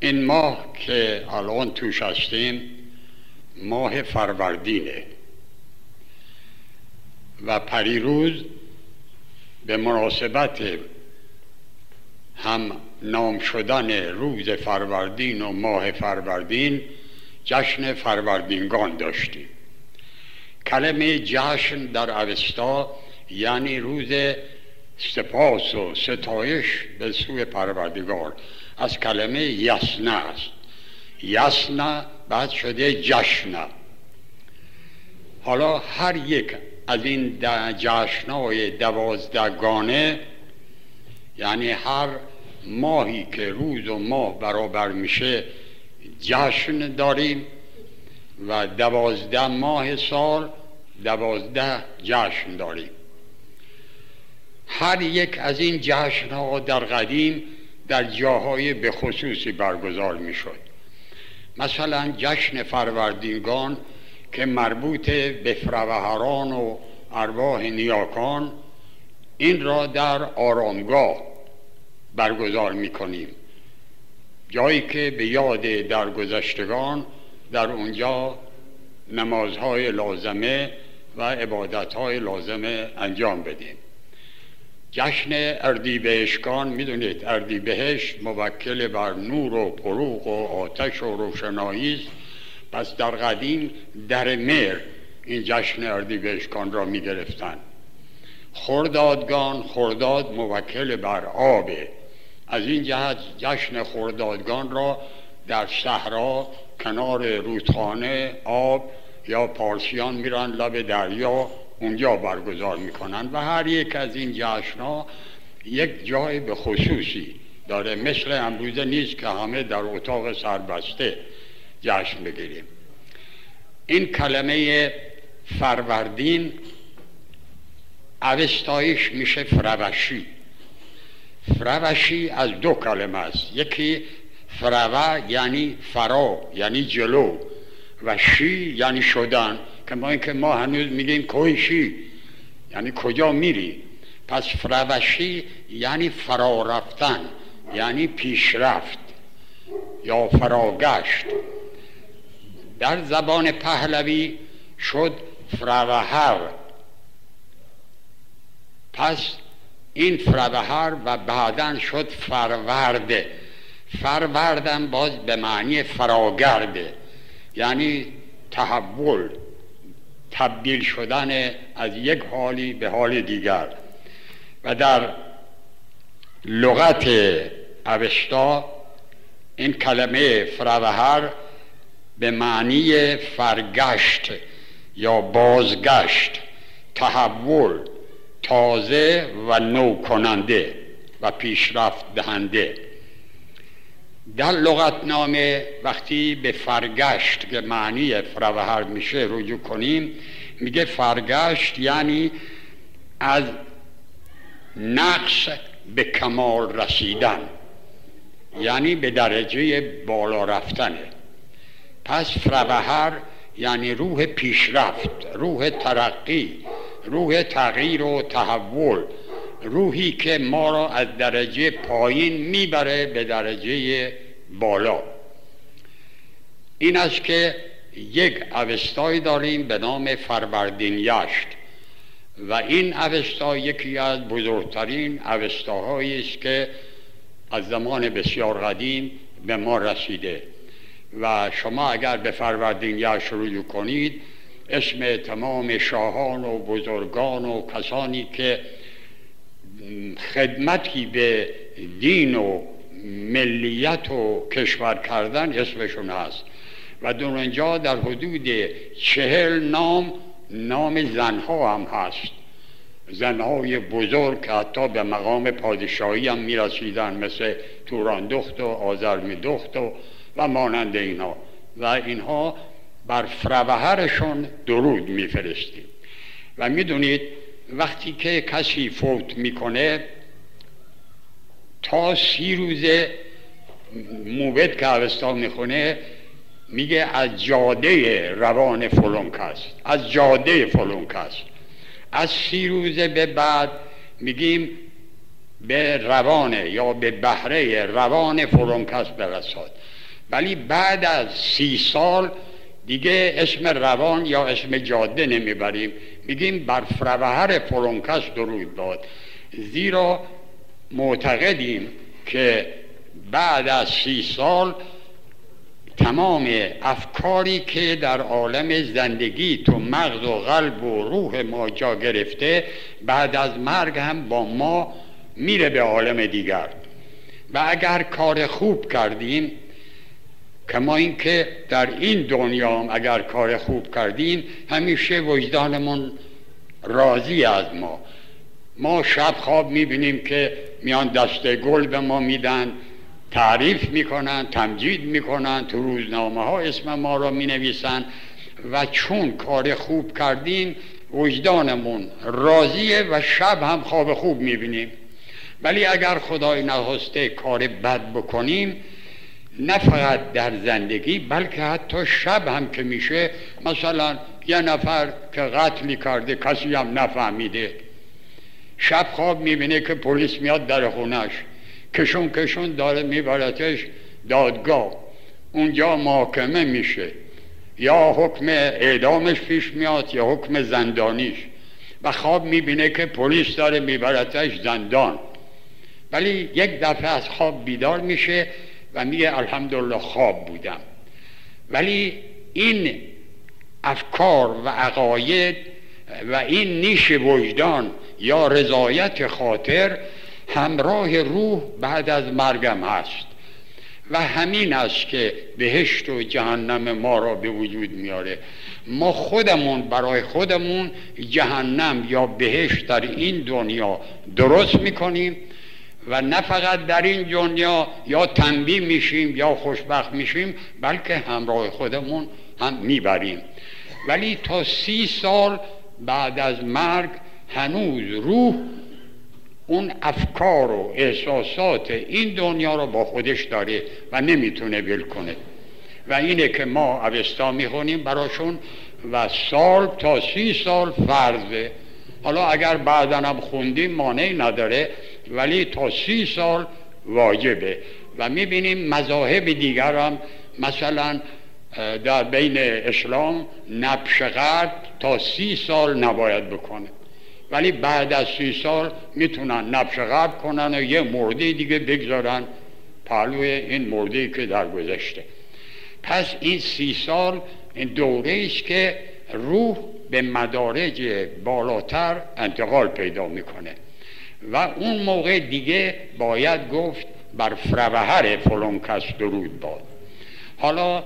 این ماه که الان توش هستیم ماه فروردینه. و پریروز به مناسبت هم نام شدن روز فروردین و ماه فروردین جشن فروردینگان داشتیم. کلمه جشن در اوستا یعنی روز سپاس و ستایش به سوی پروردگار. از کلمه یسنه است. یسنه بعد شده جشنه حالا هر یک از این جشنهای دوازدگانه یعنی هر ماهی که روز و ماه برابر میشه جشن داریم و دوازده ماه سال دوازده جشن داریم. هر یک از این جشن ها در قدیم در جاهای به خصوصی برگزار می شد مثلا جشن فروردینگان که مربوط به فروهران و ارواح نیاکان این را در آرامگاه برگزار می کنیم جایی که به یاد درگذشتگان در اونجا نمازهای لازمه و عبادتهای لازمه انجام بدیم. جشن اردیبهشتگان می‌دونید اردیبهشت موکل بر نور و پروغ و آتش و روشنایی است. پس در قدیم در مر این جشن اردیبهشتگان را می‌گرفتند. خردادگان خرداد موکل بر آبه از این جهت جشن خردادگان را در صحرا کنار رودخانه آب یا پارسیان میرن لب دریا اونجا برگزار می‌کنن و هر یک از این جشن ها یک جای به خصوصی داره. مثل امروزه نیست که همه در اتاق سربسته جشن بگیریم. این کلمه فروردین اوستایش میشه فروشی فروشی از دو کلمه است. یکی فروه یعنی فرا یعنی جلو و شی یعنی شدن. که ما اینکه ما هنوز میگیم کویشی یعنی کجا میری؟ پس فروشی یعنی فرا رفتن یعنی پیشرفت یا فراگشت. در زبان پهلوی شد فروهر. پس این فروهر و بعدا شد فرورده فروردن باز به معنی فراگرده یعنی تحول. تبدیل شدن از یک حالی به حال دیگر. و در لغت اوشتا این کلمه فروهر به معنی فرگشت یا بازگشت تحول تازه و نو کننده و پیشرفت دهنده. در لغتنامه وقتی به فرگشت که معنی فروهر میشه رجوع کنیم میگه فرگشت یعنی از نقص به کمال رسیدن یعنی به درجه بالا رفتنه پس فروهر یعنی روح پیشرفت روح ترقی روح تغییر و تحول. روحی که ما را از درجه پایین می‌بره به درجه بالا. این است که یک اوستای داریم به نام فروردین یشت و این اوستا یکی از بزرگترین اوستاهایی است که از زمان بسیار قدیم به ما رسیده. و شما اگر به فروردین یشت رجوع کنید اسم تمام شاهان و بزرگان و کسانی که خدمتی به دین و ملیت و کشور کردن اسمشون هست. و در اونجا در حدود چهل نام نام زنها هم هست. زنهای بزرگ که حتی به مقام پادشاهی هم می‌رسیدن مثل توران دخت و آزرمی دخت و, و مانند اینها و اینها بر فروهرشون درود میفرستیم. و می‌دونید وقتی که کسی فوت می‌کنه تا سی روزه موبت که اوستا می‌خونه میگه از جاده روان فلون کس از جاده فلون کس از سی روزه به بعد میگیم به روانه یا به بهره روان فرونکس برساد ولی بعد از سی سال دیگه اسم روان یا اسم جاده نمی‌بریم. میگیم بر فروهر فرونکس درود باد زیرا معتقدیم که بعد از سی سال تمام افکاری که در عالم زندگی تو مغز و قلب و روح ما جا گرفته بعد از مرگ هم با ما میره به عالم دیگر. و اگر کار خوب کردیم کما اینکه در این دنیا اگر کار خوب کردیم همیشه وجدانمون راضی از ما. ما شب خواب می‌بینیم که میان دست گل به ما میدن تعریف می‌کنن تمجید می‌کنن تو روزنامه ها اسم ما را می‌نویسن و چون کار خوب کردیم وجدانمون راضیه و شب هم خواب خوب می‌بینیم. ولی اگر خدای نخواسته کار بد بکنیم نه فقط در زندگی بلکه حتی شب هم که میشه مثلا یه نفر که قتلی کرده کسی هم نفهمیده. شب خواب می‌بینه که پلیس میاد در خونش کشون کشون داره میبرتش دادگاه. اونجا محاکمه میشه. یا حکم اعدامش پیش میاد یا حکم زندانیش. و خواب می‌بینه که پلیس داره میبرتش زندان. ولی یک دفعه از خواب بیدار میشه. و میگه الحمدلله خواب بودم. ولی این افکار و عقاید و این نیش وجدان یا رضایت خاطر همراه روح بعد از مرگم هست. و همین است که بهشت و جهنم ما را به وجود میاره. ما خودمون برای خودمون جهنم یا بهشت در این دنیا درست می‌کنیم. و نه فقط در این دنیا یا تنبیه میشیم یا خوشبخت میشیم بلکه همراه خودمون هم می‌بریم. ولی تا سی سال بعد از مرگ هنوز روح اون افکار و احساسات این دنیا رو با خودش داره و نمی‌تونه ول کنه. و اینه که ما اوستا می‌خونیم براشون و سال تا سی سال فرضه. حالا اگر بعدا خوندیم مانعی نداره. ولی تا سی سال واجبه. و می‌بینیم مذاهب دیگر هم مثلا در بین اسلام نبش تا سی سال نباید بکنه. ولی بعد از سی سال می‌تونن نبش قبل کنن و یه مرده دیگه بگذارن پهلوی این مرده که در گذشته. پس این سی سال این دوره است که روح به مدارج بالاتر انتقال پیدا می‌کنه. و اون موقع دیگه باید گفت بر فروهر فلان کس درود باد حالا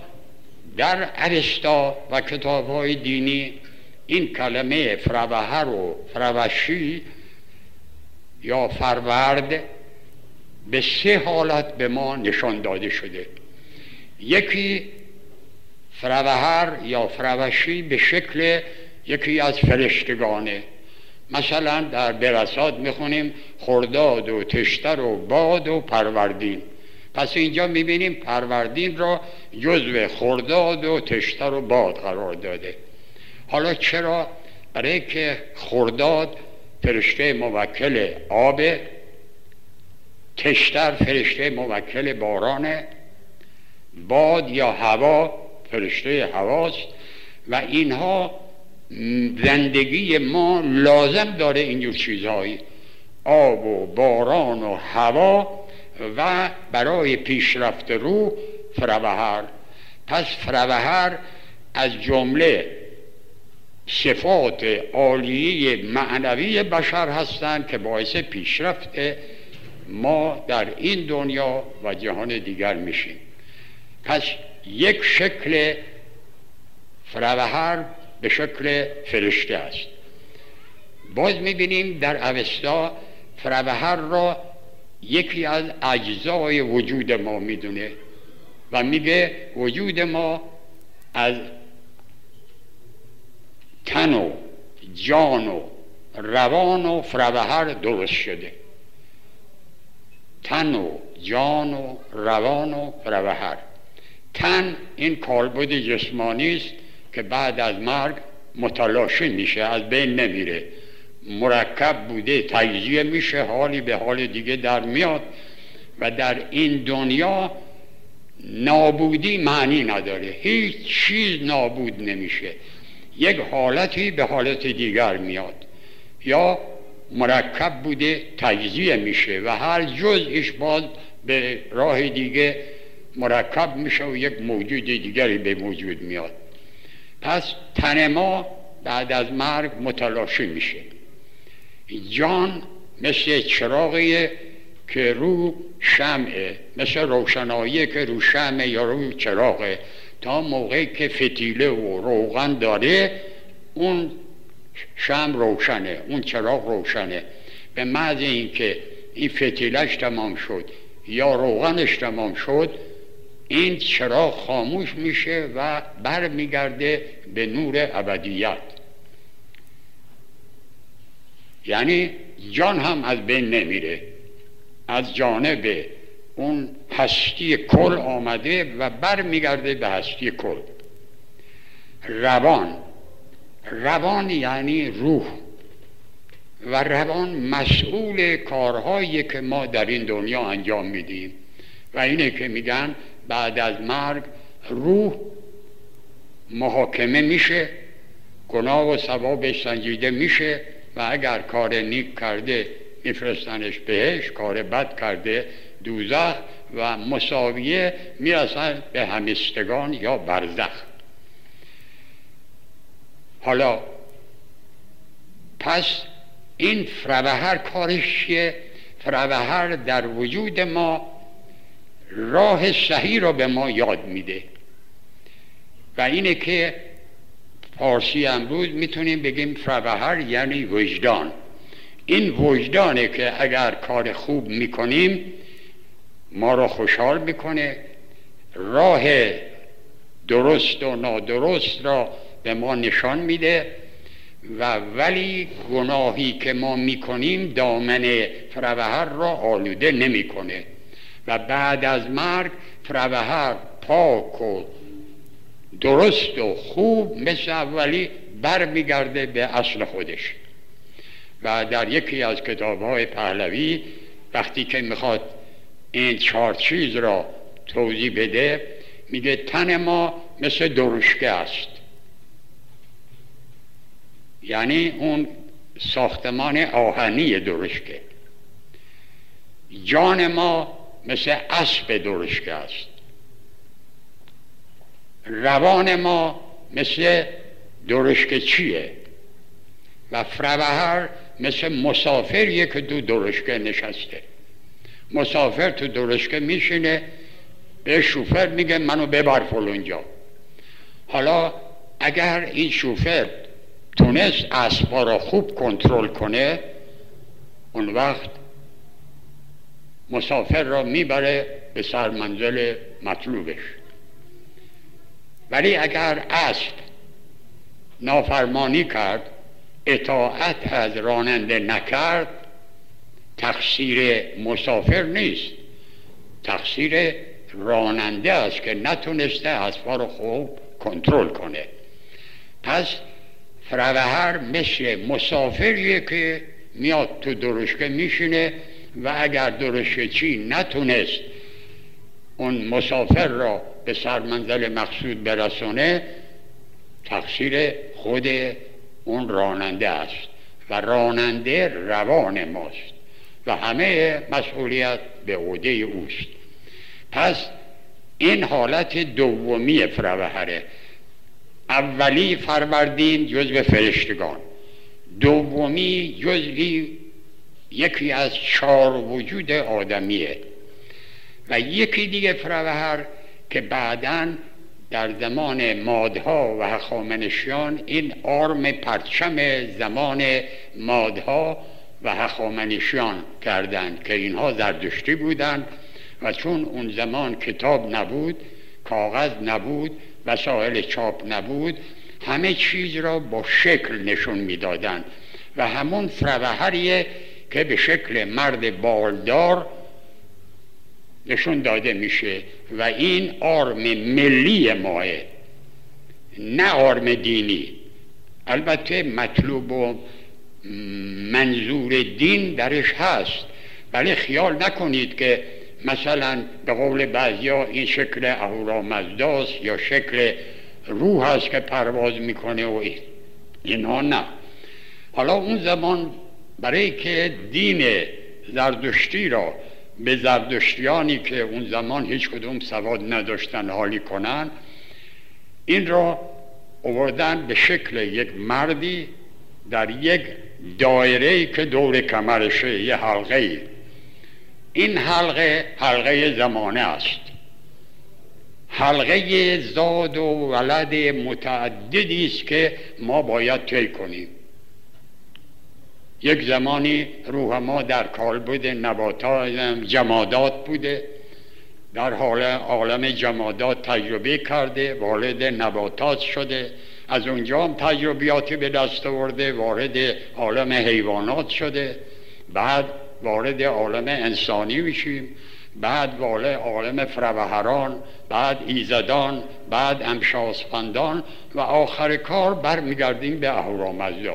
در اوستا و کتاب های دینی این کلمه فروهر و فروشی یا فرورد به سه حالت به ما نشان داده شده. یکی فروهر یا فروشی به شکل یکی از فرشتگانه. مثلا در برسات می‌خونیم خرداد و تشتر و باد و پروردین. پس اینجا می‌بینیم پروردین را جزو خرداد و تشتر و باد قرار داده. حالا چرا؟ برای که خرداد فرشته موکل آب تشتر فرشته موکل بارانه باد یا هوا فرشته هواست و اینها زندگی ما لازم داره اینجور چیزهایی آب و باران و هوا و برای پیشرفت رو فروهر. پس فروهر از جمله صفات عالیه معنوی بشر هستند که باعث پیشرفت ما در این دنیا و جهان دیگر میشیم. پس یک شکل فروهر به شکل فرشته است. باز می‌بینیم در اوستا فروهر را یکی از اجزای وجود ما می‌دونه و میگه وجود ما از تن و جان و روان و فروهر درست شده. تن و جان و روان و فروهر تن این کالبد جسمانی است که بعد از مرگ متلاشی میشه از بین نمیره. مرکب بوده تجزیه میشه حالی به حال دیگه در میاد و در این دنیا نابودی معنی نداره. هیچ چیز نابود نمیشه. یک حالتی به حالت دیگر میاد. یا مرکب بوده تجزیه میشه و هر جزئش باز به راه دیگه مرکب میشه و یک موجود دیگری به وجود میاد. پس تن ما بعد از مرگ متلاشی میشه. جان مثل چراغیه که رو شمعه مثل روشنایی که رو شمعه یا رو چراغه. تا موقعی که فتیله و روغن داره اون شم روشنه اون چراغ روشنه. به محض اینکه این فتیلش تمام شد یا روغنش تمام شد این چراغ خاموش میشه و برمیگرده به نور ابدیت. یعنی جان هم از بین نمیره از جانب اون هستی کل آمده و برمیگرده به هستی کل. روان. روان یعنی روح. و روان مسئول کارهایی که ما در این دنیا انجام میدیم. و اینه که میگن بعد از مرگ روح محاکمه میشه گناه و ثوابش سنجیده میشه و اگر کار نیک کرده میفرستنش بهش کار بد کرده دوزخ و مساویه می‌رسن به همستگان یا برزخ. حالا پس این فروهر کارش چیه؟ فروهر در وجود ما راه صحیح را به ما یاد میده. و اینه که فارسی امروز می‌تونیم بگیم فروهر یعنی وجدان. این وجدانه که اگر کار خوب می‌کنیم ما را خوشحال می‌کنه. راه درست و نادرست را به ما نشان میده. و ولی گناهی که ما می‌کنیم دامن فروهر را آلوده نمی‌کنه. و بعد از مرگ فروهر پاک و درست و خوب مثل اولی برمیگرده به اصل خودش. و در یکی از کتاب های پهلوی وقتی که می‌خواد این چهار چیز را توضیح بده میگه تن ما مثل درشکه است. یعنی اون ساختمان آهنی درشکه. جان ما مثل اسب درشکه است. روان ما مثل درشکه چیه؟ و فروهر مثل مسافریه که دو درشکه نشسته. مسافر تو درشکه میشینه به شوفر میگه منو ببر فلونجا حالا اگر این شوفر تونست اسبا را خوب کنترل کنه اون وقت مسافر را می‌بره به سرمنزل مطلوبش. ولی اگر اسب نافرمانی کرد اطاعت از راننده نکرد تقصیر مسافر نیست. تقصیر راننده است که نتونسته اسبا رو خوب کنترل کنه. پس فروهر مثل مسافریه که میاد تو درشکه میشینه و اگر درشکه چی نتونست اون مسافر را به سرمنزل مقصود برسونه تقصیر خود اون راننده است و راننده روان ماست و همه مسئولیت به عهده اوست. پس این حالت دومی فروهره. اولی فروردین جزو فرشتگان دومی جزوی یکی از چهار وجود آدمیه و یکی دیگه فروهر که بعدا در زمان مادها و هخامنشیان این آرم پرچم زمان مادها و هخامنشیان کردند که اینها زردشتی بودند و چون اون زمان کتاب نبود کاغذ نبود وسایل چاپ نبود همه چیز را با شکل نشون می‌دادند و همون فروهریه که به شکل مرد بالدار نشون داده میشه. و این آرم ملی ماه نه آرم دینی. البته مطلوب و منظور دین درش هست. ولی خیال نکنید که مثلا به قول بعضیا این شکل اهورامزداست یا شکل روح هست که پرواز می‌کنه و اینها نه. حالا اون زمان برای که دین زردشتی را به زردشتیانی که اون زمان هیچ کدوم سواد نداشتن حالی کنن این را آوردن به شکل یک مردی در یک دایره که دور کمرشه یه حلقه این حلقه حلقه زمانه است. حلقه زاد و ولد متعددی است که ما باید طی کنیم. یک زمانی روح ما در کال بوده نباتات جمادات بوده. در حال عالم جمادات تجربه کرده وارد نباتات شده. از اونجا هم تجربیاتی به دست آورده وارد عالم حیوانات شده. بعد وارد عالم انسانی میشیم. بعد وارد عالم فروهران بعد ایزدان بعد امشاسپندان و آخر کار برمیگردیم به اهورامزدا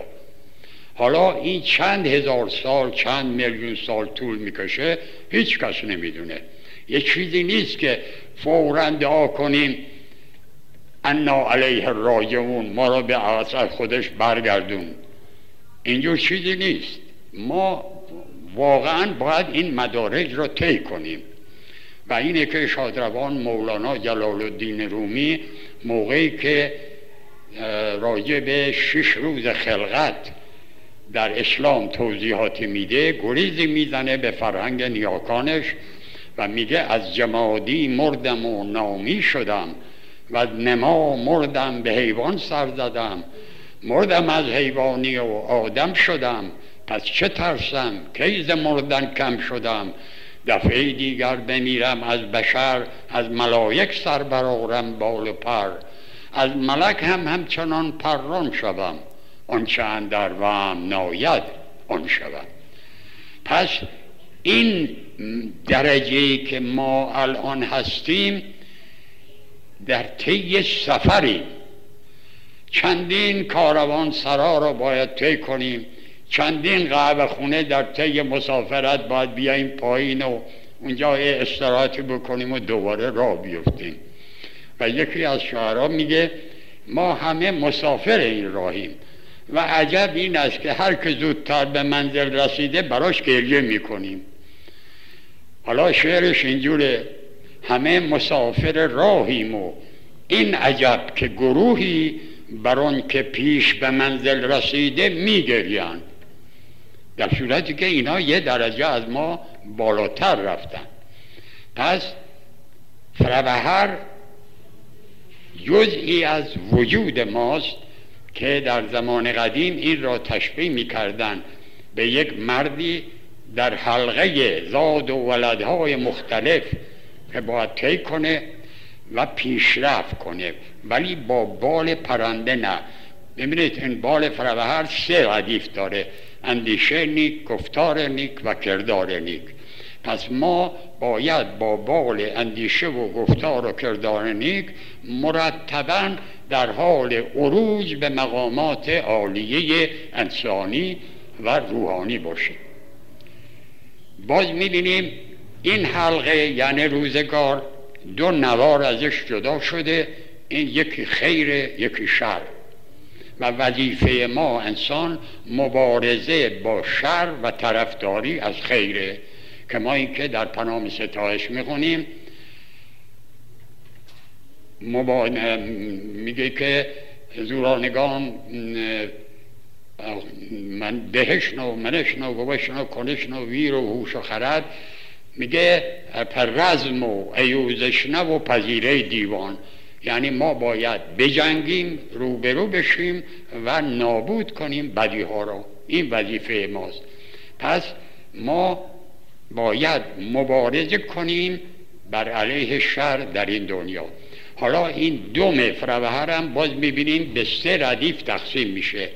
حالا این چند هزار سال چند میلیون سال طول می‌کشه هیچ کس نمی‌دونه. یه چیزی نیست که فورا دعا کنیم انا علیه راجعون ما را به اثر خودش برگردون. اینجور چیزی نیست. ما واقعا باید این مدارج را طی کنیم. و اینه که شادروان مولانا جلال الدین رومی موقعی که راجع به شش روز خلقت در اسلام توضیحاتی میده گریزی می‌زنه به فرهنگ نیاکانش و میگه از جمادی مردم و نامی شدم و نما مردم به حیوان سر زدم. مردم از حیوانی و آدم شدم. پس چه ترسم؟ کیز مردن کم شدم؟ دفعه دیگر بمیرم از بشر از ملایک سر برارم بال پر. از ملک هم همچنان پران شوم. آنچه اندر وهم ناید آن شود. پس این درجه که ما الان هستیم در طی سفریم چندین کاروان سرا را باید طی کنیم چندین قهوه خونه در طی مسافرت باید بیاییم پایین و اونجا استراحتی بکنیم و دوباره راه بیفتیم. و یکی از شعرها میگه ما همه مسافر این راهیم. و عجب این است که هر که زودتر به منزل رسیده براش گریه می‌کنیم. حالا شعرش اینجوره همه مسافر راهیم و این عجب که گروهی بر که پیش به منزل رسیده میگریند. در صورتی که اینا یه درجه از ما بالاتر رفتن. پس فروهر جزئی از وجود ماست که در زمان قدیم این را تشبیه می‌کردن به یک مردی در حلقه زاد و ولدهای مختلف که باید طی کنه و پیشرفت کنه ولی با بال پرنده نه. ببینید این بال فروهر سه ردیف داره اندیشه نیک گفتار نیک و کردار نیک. پس ما باید با بال اندیشه و گفتار و کردار نیک مرتبا در حال عروج به مقامات عالیه انسانی و روحانی باشیم. باز می‌بینیم این حلقه یعنی روزگار دو نوار ازش جدا شده این یکی خیر یکی شر. و وظیفه ما انسان مبارزه با شر و طرفداری از خیره. که ما اینکه در پنام ستایش می‌خونیم میگه که زورانگان من دهشنو و کنشن و ویر و هوش و خرد. میگه پر رزم و ایوزشنه و پذیره دیوان. یعنی ما باید بجنگیم روبرو بشیم و نابود کنیم بدی ها رو این وظیفه ماست. پس ما باید مبارزه کنیم بر علیه شر در این دنیا. حالا این دو مفروهر هم باز می‌بینیم به سه ردیف تقسیم میشه.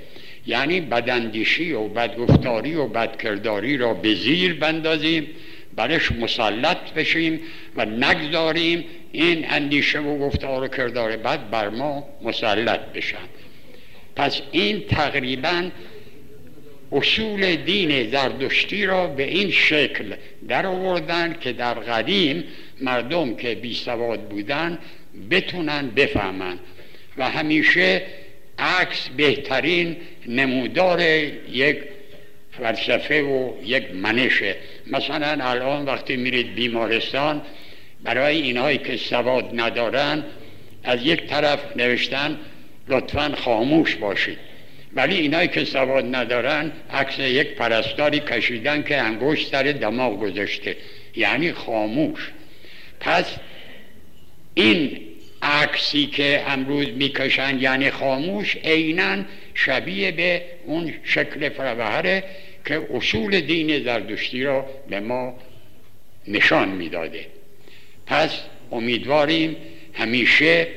یعنی بداندیشی و بدگفتاری و بدکرداری را به زیر بندازیم برش مسلط بشیم و نگذاریم این اندیشه و گفتار و کردار بد بر ما مسلط بشن. پس این تقریبا اصول دین زردشتی را به این شکل در آوردن که در قدیم مردم که بی سواد بودن بتونن بفهمن. و همیشه عکس بهترین نمودار یک فلسفه و یک منشه مثلا الان وقتی میرید بیمارستان برای اینهایی که سواد ندارن از یک طرف نوشتن لطفا خاموش باشید. ولی اینایی که سواد ندارن عکس یک پرستاری کشیدن که انگشت سر دماغ گذاشته. یعنی خاموش. پس این عکسی که امروز می‌کشن یعنی خاموش عینا شبیه به اون شکل فروهره که اصول دین زردشتی را به ما نشان می‌داده. پس امیدواریم همیشه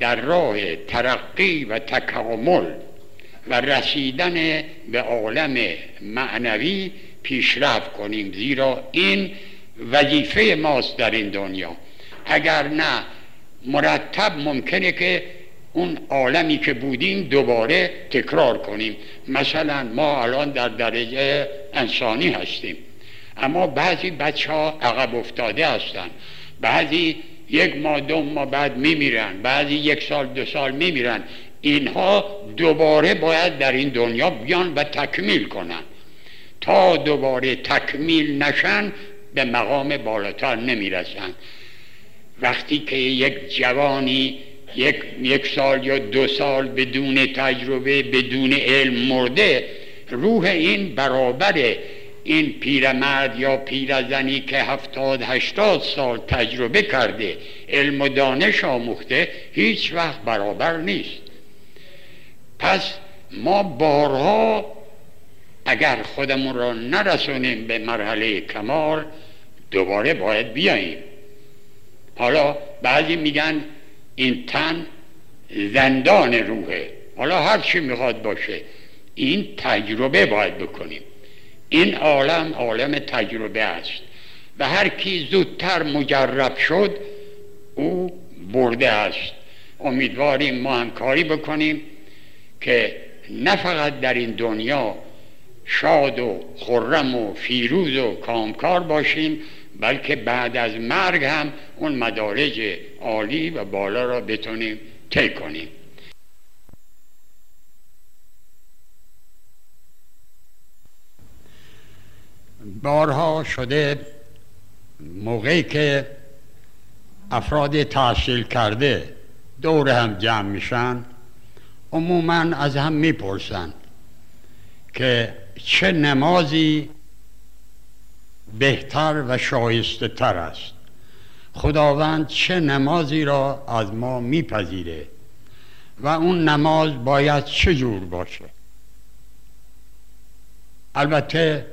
در راه ترقی و تکامل و رسیدن به عالم معنوی پیشرفت کنیم زیرا این وظیفه ماست در این دنیا. اگر نه مرتب ممکنه که اون عالمی که بودیم دوباره تکرار کنیم. مثلا ما الان در درجه انسانی هستیم اما بعضی بچه ها عقب افتاده هستن. بعضی یک ماه دو ماه بعد میمیرن. بعضی یک سال دو سال میمیرن. اینها دوباره باید در این دنیا بیان و تکمیل کنن تا دوباره تکمیل نشن به مقام بالاتر نمی‌رسن وقتی که یک جوانی یک, یک سال یا دو سال بدون تجربه بدون علم مرده روح این برابر این پیرمرد یا پیرزنی که هفتاد هشتاد سال تجربه کرده علم و دانش آموخته هیچ وقت برابر نیست. پس ما بارها اگر خودمون را نرسونیم به مرحله کمال دوباره باید بیاییم. حالا بعضی میگن این تن زندان روحه. حالا هر چی می‌خواد باشه این تجربه باید بکنیم. این عالم عالم تجربه است. و هر کی زودتر مجرب شد او برده است. امیدواریم ما همکاری بکنیم. که نه فقط در این دنیا شاد و خرم و فیروز و کامکار باشیم بلکه بعد از مرگ هم اون مدارج عالی و بالا را بتونیم طی کنیم. بارها شده موقعی که افراد تحصیل کرده دور هم جمع میشن عموما از هم می‌پرسن که چه نمازی بهتر و شایسته تر است. خداوند چه نمازی را از ما میپذیره و اون نماز باید چه جور باشه. البته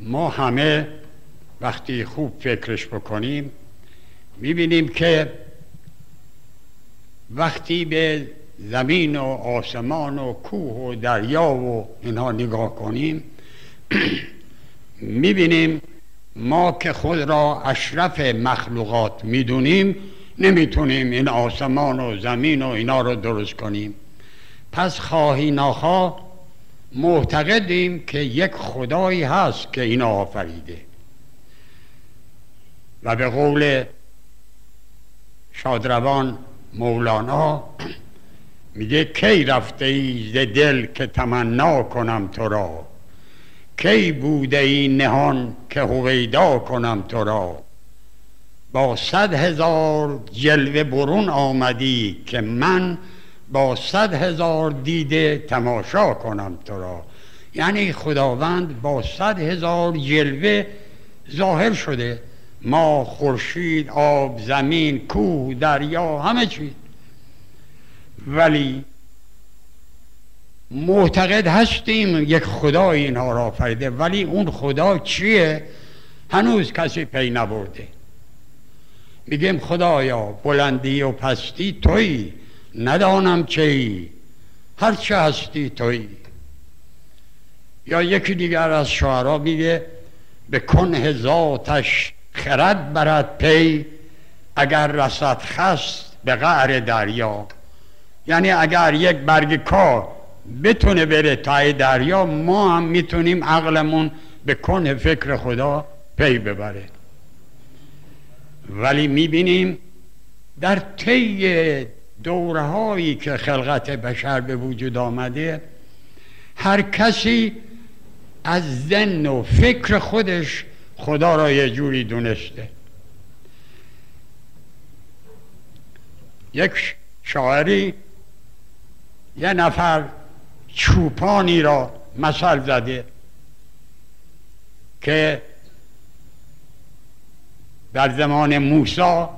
ما همه وقتی خوب فکرش بکنیم می‌بینیم که وقتی به زمین و آسمان و کوه و دریا و اینها نگاه کنیم می‌بینیم ما که خود را اشرف مخلوقات می‌دونیم نمی‌تونیم این آسمان و زمین و اینا رو درست کنیم. پس خواهی نخواه معتقدیم که یک خدایی هست که اینا آفریده. و به قول شادروان مولانا میگه کی رفته ای ز دل که تمنا کنم تو را؟ کی بوده ای نهان که هویدا کنم تو را؟ با صد هزار جلوه برون آمدی که من با صد هزار دیده تماشا کنم تو را. یعنی خداوند با صد هزار جلوه ظاهر شده. ما خورشید آب زمین کوه دریا همه چی. ولی معتقد هستیم یک خدا اینها را آفریده ولی اون خدا چیه؟ هنوز کسی پی نبرده. میگیم خدایا بلندی و پستی تویی ندانم چی. هر چه هستی تویی یا یکی دیگر از شعرا میگه به کنه ذاتش خرد برد پی اگر رسد خست به قعر دریا. یعنی اگر یک برگ کار بتونه بره تای دریا ما هم می‌تونیم عقلمون به کنه فکر خدا پی ببره. ولی می‌بینیم در طی دوره هایی که خلقت بشر به وجود آمده هر کسی از زن و فکر خودش خدا را یه جوری دونسته. یک شاعری یه نفر چوپانی را مثل زده که در زمان موسا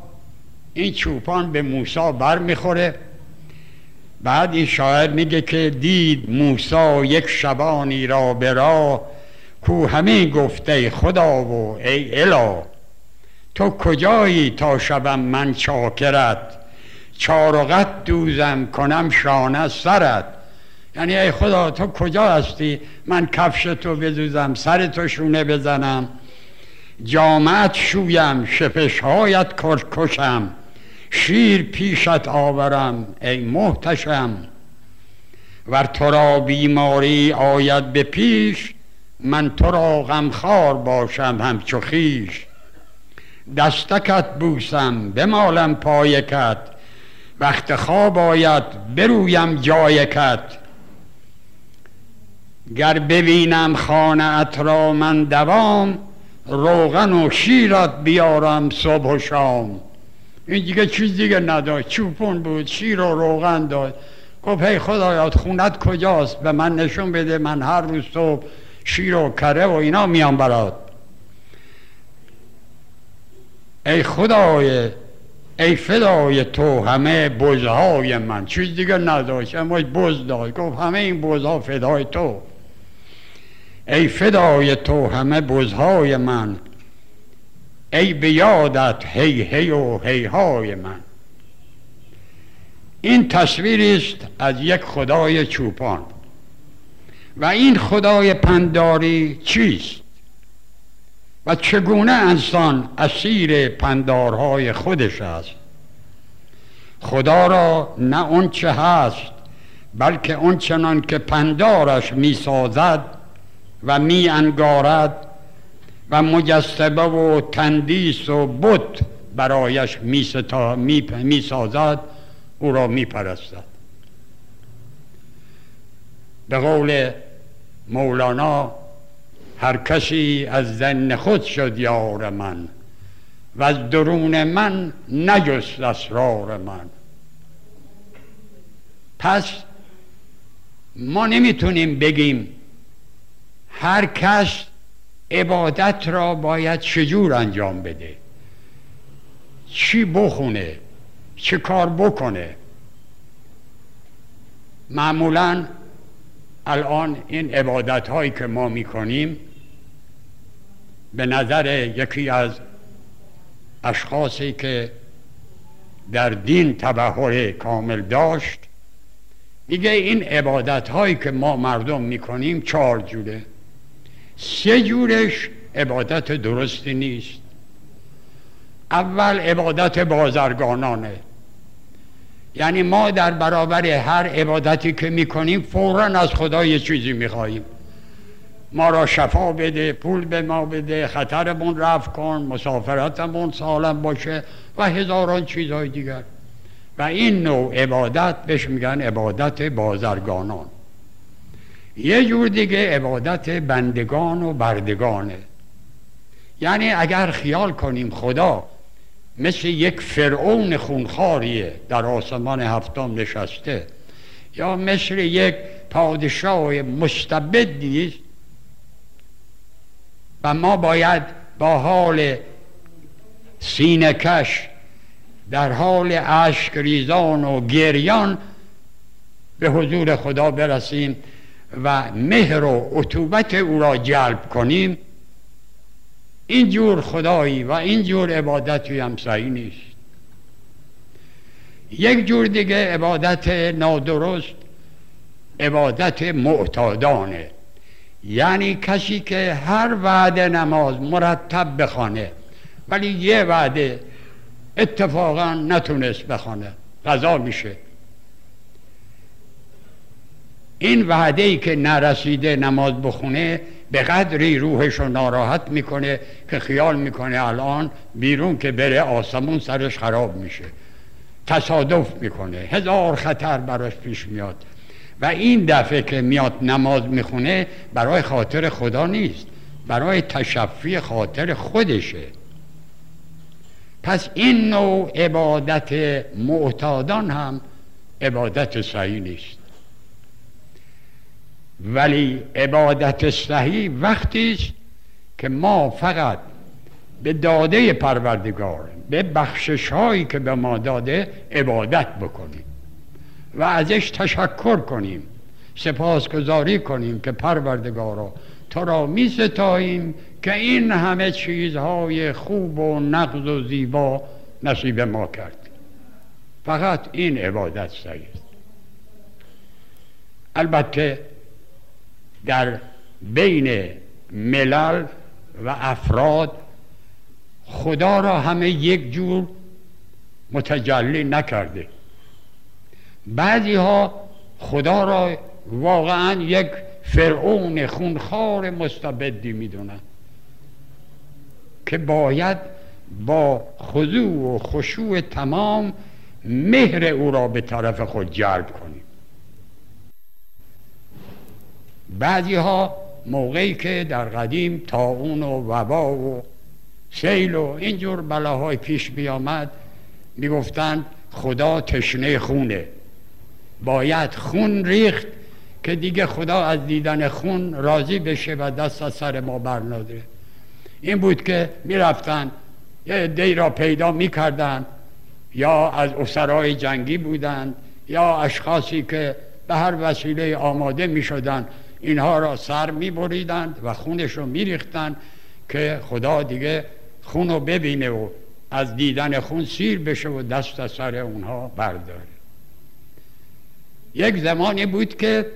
این چوپان به موسا بر می‌خوره. بعد این شاعر میگه که دید موسا یک شبانی را به راه کو همین گفته خدا و ای الا تو کجایی تا شبم من چاکرت؟ چارقت دوزم کنم شانه سرت. یعنی ای خدا تو کجا هستی؟ من کفش تو بزوزم سر تو شونه بزنم. جامعت شویم شپشهایت کشم شیر پیشت آورم ای محتشم. ور تو را بیماری آید به پیش من تو را غمخوار باشم همچو خیش. دستکت بوسم بمالم پایکت. وقت خواب آید برویم جایکت گر ببینم خانه را من دوام روغن و شیرت بیارم صبح و شام. این دیگه چیز دیگه نداشت چوپون بود شیر و روغن داشت. گفت هی خدایات خونت کجاست؟ به من نشون بده من هر روز صبح شیر و کره و اینا میان برات. ای خدای ای فدای تو همه بزهای من. چیز دیگه نداشت اما بز داشت. گفت همه این بزها فدای تو. ای فدای تو همه بزهای من. ای به یادت هی هی و هی های من. این تصویری است از یک خدای چوپان. و این خدای پنداری چیست؟ چگونه انسان اسیر پندارهای خودش است؟ خدا را نه اون چه هست بلکه اون چنان که پندارش می‌سازد و می انگارد و مجسبه و تندیس و بت برایش می سازد او را می پرستد به قول مولانا هر کسی از زن خود شد یار من و از درون من نجست اسرار من. پس ما نمی‌تونیم بگیم هر کس عبادت را باید چجور انجام بده. چی بخونه؟ چه کار بکنه؟ معمولا الان این عبادت هایی که ما می‌کنیم به نظر یکی از اشخاصی که در دین تبهر کامل داشت میگه این عبادت هایی که ما مردم می‌کنیم چهار جوره. سه جورش عبادت درستی نیست. اول عبادت بازرگانانه. یعنی ما در برابر هر عبادتی که می‌کنیم فورا از خدا یه چیزی می‌خواهیم ما را شفا بده پول به ما بده خطرمون رفت کن مسافرتمون سالم باشه و هزاران چیزهای دیگر. و این نوع عبادت بهش میگن عبادت بازرگانان. یه جور دیگه عبادت بندگان و بردگانه. یعنی اگر خیال کنیم خدا مثل یک فرعون خونخاریه در آسمان هفتم نشسته یا مثل یک پادشاه مستبدی است و ما باید با حال سینکش در حال عشق ریزان و گریان به حضور خدا برسیم و مهر و عطوبت او را جلب کنیم. این جور خدایی و این جور عبادتی هم صحیح نیست. یک جور دیگه عبادت نادرست عبادت معتادانه. یعنی کسی که هر وعده نماز مرتب بخوانه ولی یه وعده اتفاقا نتونست بخوانه قضا میشه. این وعده ای که نرسیده نماز بخونه به قدری روحش رو ناراحت می‌کنه که خیال می‌کنه الان بیرون که بره آسمون سرش خراب میشه. تصادف می‌کنه. هزار خطر براش پیش میاد. و این دفعه که میاد نماز می‌خونه برای خاطر خدا نیست برای تشفی خاطر خودشه. پس این نوع عبادت معتادان هم عبادت صحیح نیست. ولی عبادت صحیح وقتی است که ما فقط به داده پروردگار به بخشش هایی که به ما داده عبادت بکنیم. و ازش تشکر کنیم. سپاسگزاری کنیم که پروردگارا تو را می ستاییم که این همه چیزهای خوب و نقض و زیبا نصیب ما کرد. فقط این عبادت صحیح البته در بین ملل و افراد خدا را همه یک جور متجلی نکرده. بعضی ها خدا را واقعا یک فرعون خونخوار مستبدی می‌دونن که باید با خضوع و خشوع تمام مهر او را به طرف خود جلب کنیم. بعضی ها موقعی که در قدیم تاون و وبا و سیل و اینجور بلاهای پیش بیامد می‌گفتند خدا تشنه خونه. باید خون ریخت که دیگه خدا از دیدن خون راضی بشه و دست از سر ما برنادره این بود که می‌رفتن یه دی را پیدا می‌کردن یا از اسرای جنگی بودند یا اشخاصی که به هر وسیله آماده می شدن اینها را سر می بریدند و خونش می ریختند که خدا دیگه خون رو ببینه و از دیدن خون سیر بشه و دست از سر اونها برداره. یک زمانی بود که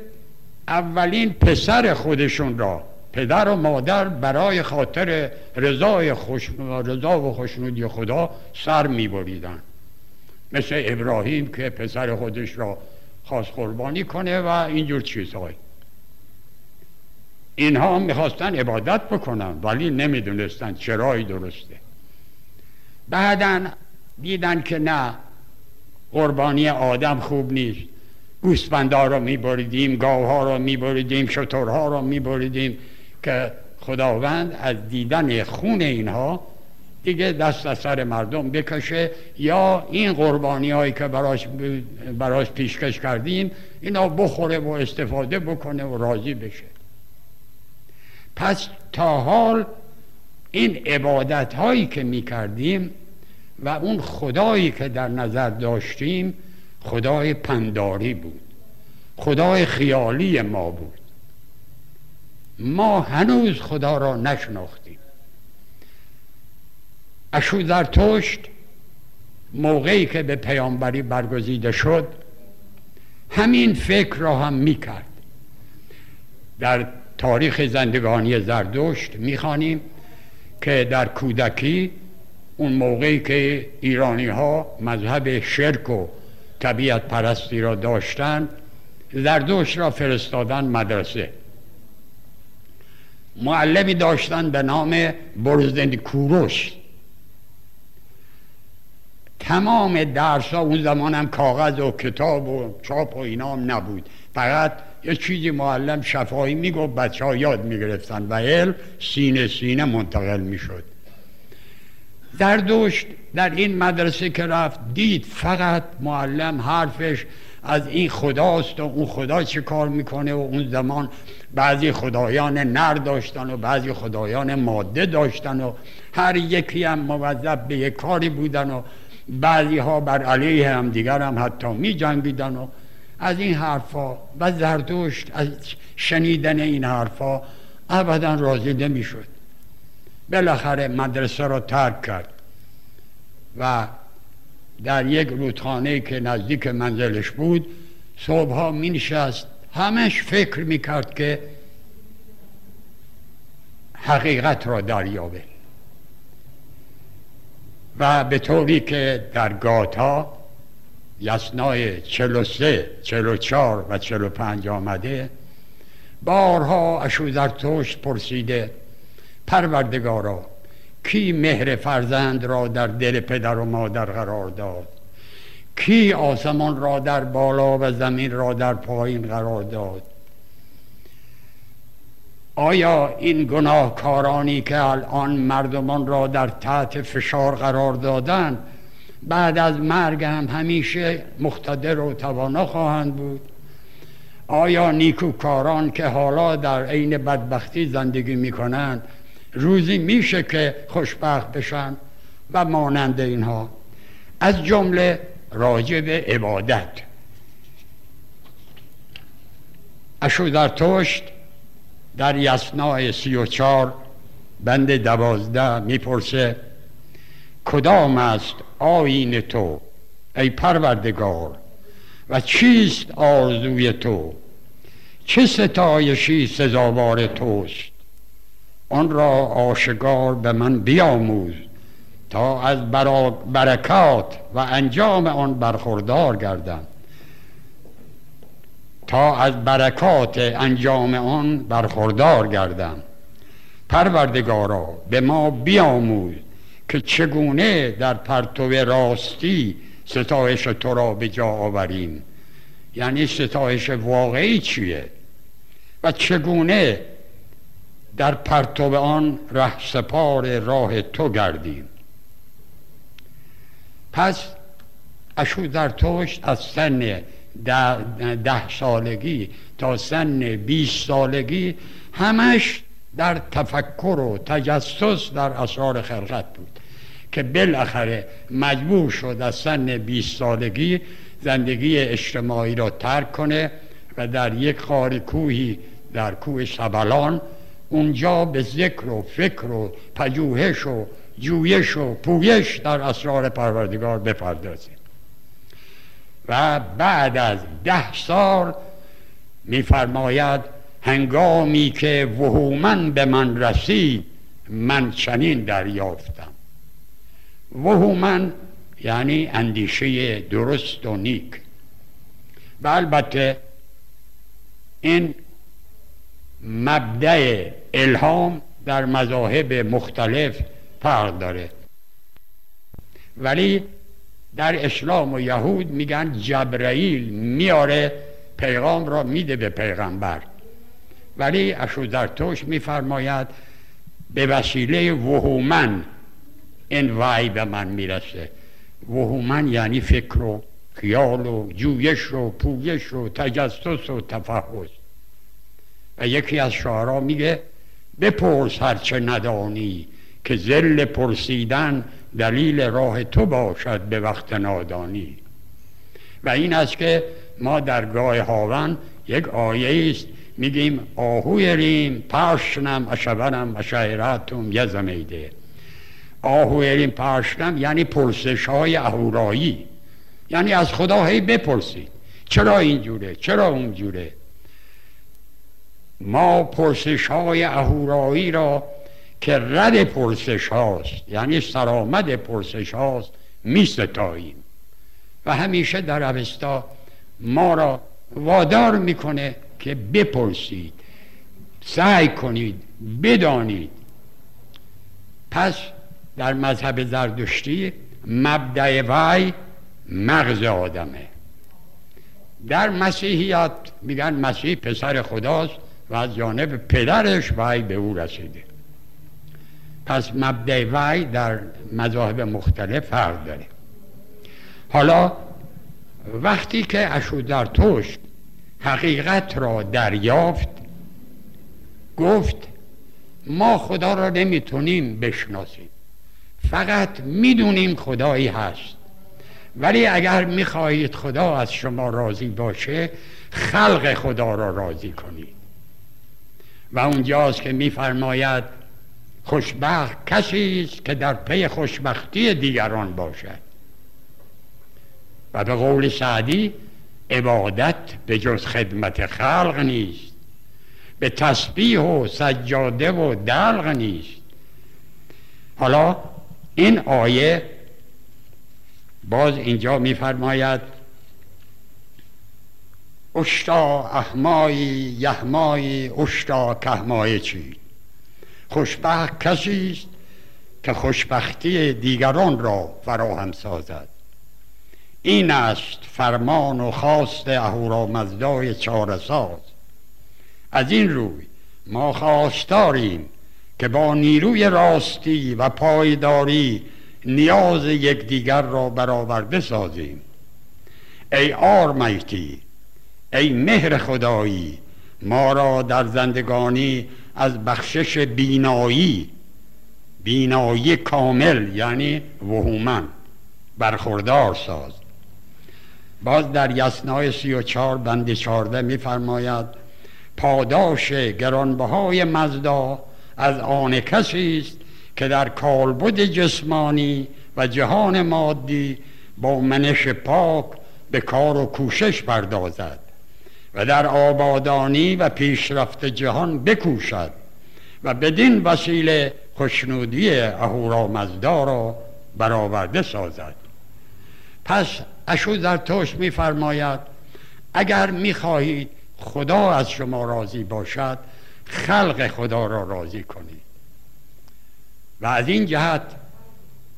اولین پسر خودشون را پدر و مادر برای خاطر رضای خوش... رضا و خوشنودی خدا سر می بریدن. مثل ابراهیم که پسر خودش را خواست قربانی کنه و اینجور چیزهای. اینها می‌خواستن عبادت بکنن ولی نمی‌دونستن چرایی درسته. بعدا دیدن که نه قربانی آدم خوب نیست. گوسفندا رو میبریدیم گاوها رو میبریدیم شترها رو میبریدیم که خداوند از دیدن خون اینها دیگه دست از سر مردم بکشه. یا این قربانی هایی که براش, براش پیشکش کردیم اینا بخوره و استفاده بکنه و راضی بشه. پس تا حال این عبادت هایی که می کردیم و اون خدایی که در نظر داشتیم خدای پنداری بود. خدای خیالی ما بود. ما هنوز خدا را نشناختیم. اشو در توشت موقعی که به پیامبری برگزیده شد همین فکر را هم می‌کرد. در تاریخ زندگانی زردشت می‌خوانیم که در کودکی اون موقعی که ایرانی ها مذهب شرک و طبیعت پرستی را داشتن زردشت را فرستادن مدرسه. معلمی داشتن به نام برزدن کوروش. تمام درس ها اون زمان هم کاغذ و کتاب و چاپ و اینا هم نبود. فقط یه چیزی معلم شفایی می‌گفت بچه ها یاد می‌گرفتن و علم سینه سینه منتقل می‌شد. در دوشت در این مدرسه که رفت دید فقط معلم حرفش از این خداست و اون خدا چه کار می‌کنه و اون زمان بعضی خدایان نر داشتن و بعضی خدایان ماده داشتن و هر یکی هم موظف به یک کاری بودن و بعضی ها بر علیه هم دیگر هم حتی می جنگیدن و از این حرفا و زردشت از شنیدن این حرفا ابدا راضی نمی شد بالاخره مدرسه را ترک کرد و در یک رودخانه که نزدیک منزلش بود صبحها می نشست همش فکر می کرد که حقیقت را دریابه. و به طوری که در گاتا یسنای چلو سه چلو چار و چلو پنج آمده بارها اشوزرتشت پرسیده پروردگارا کی مهر فرزند را در دل پدر و مادر قرار داد؟ کی آسمان را در بالا و زمین را در پایین قرار داد؟ آیا این گناهکارانی که الان مردمان را در تحت فشار قرار دادن بعد از مرگ هم همیشه مقتدر و توانا خواهند بود؟ آیا نیکوکاران که حالا در عین بدبختی زندگی می‌کنند روزی میشه که خوشبخت بشن و مانند اینها. از جمله راجع به عبادت. اشو در توشت در یسنای سی و چار بند دوازده می‌پرسه کدام است آین تو ای پروردگار؟ و چیست آرزوی تو؟ چه ستایشی سزاوار توست؟ آن را آشگار به من بیاموز تا از برکات و انجام آن برخوردار گردم. تا از برکات انجام آن برخوردار گردم. پروردگارا به ما بیاموز که چگونه در پرتو راستی ستایش تو را به جا آوریم. یعنی ستایش واقعی چیه؟ و چگونه در پرتو آن ره سپار راه تو گردیم. پس اشو در توشت از سن ده, ده سالگی تا سن بیست سالگی همش در تفکر و تجسس در اسرار خلقت بود که بالاخره مجبور شد از سن بیست سالگی زندگی اجتماعی را ترک کنه و در یک خار کوهی در کوه سبلان اونجا به ذکر و فکر و پژوهش و جویش و پویش در اسرار پروردگار بپردازیم. و بعد از ده سال میفرماید هنگامی که وهومن به من رسید من چنین دریافتم. وهومن یعنی اندیشه درست و نیک. و البته این مبدع الهام در مذاهب مختلف فرق داره. ولی در اسلام و یهود میگن جبرائیل میاره پیغام را میده به پیغمبر. ولی اشوزرتوش میفرماید به وسیله وهومن این وعی به من می‌رسه. وهومن یعنی فکر و خیال و جویش و پویش و تجسس و تفحص. و یکی از شعرا میگه بپرس هرچه ندانی که زل پرسیدن دلیل راه تو باشد به وقت نادانی. و این است که ما در گاه هاون یک آیه است میگیم آهوی ریم پاشنم اشورم اشعراتم یزمیده. آهوی ریم پاشنم یعنی پرسش های اهورایی یعنی از خدا هی بپرسید چرا اینجوره؟ چرا اونجوره؟ ما پرسش های اهورایی را که رد پرسش هاست یعنی سرآمد پرسش هاست می ستاییم و همیشه در اوستا ما را وادار می‌کنه که بپرسید سعی کنید بدانید. پس در مذهب زردشتی مبدع وی مغز آدمه. در مسیحیت میگن مسیح پسر خداست. از جانب پدرش وی به او رسیده. پس مبدع وی در مذاهب مختلف فرق داره. حالا وقتی که توش حقیقت را دریافت گفت ما خدا را نمی‌تونیم بشناسیم. فقط می‌دونیم خدایی هست. ولی اگر می‌خواهید خدا از شما راضی باشه خلق خدا را راضی کنید. و اونجاست که میفرماید خوشبخت کسی است که در پی خوشبختی دیگران باشد. و به قول سعدی عبادت به جز خدمت خلق نیست. به تسبیح و سجاده و دلق نیست. حالا این آیه باز اینجا میفرماید اشتا احمایی یهمایی اشتا کهمای چی؟ خوشبخت کسی است که خوشبختی دیگران را فراهم سازد. این است فرمان و خواست اهورامزدای چارساز از این روی ما خواستاریم که با نیروی راستی و پایداری نیاز یکدیگر را برآورده سازیم. ای آرمیتی ای مهر خدایی ما را در زندگانی از بخشش بینایی بینایی کامل یعنی وهومن برخوردار ساز. باز در یسنای سی و چار بند چارده میفرماید پاداش گرانبهای مزدا از آن کسی است که در کالبد جسمانی و جهان مادی با منش پاک به کار و کوشش پردازد. و در آبادانی و پیشرفت جهان بکوشد و بدین وسیله خوشنودی اهورامزدا را برآورده سازد. پس اشو زرتوش میفرماید اگر می‌خواهید خدا از شما راضی باشد خلق خدا را راضی کنید. و از این جهت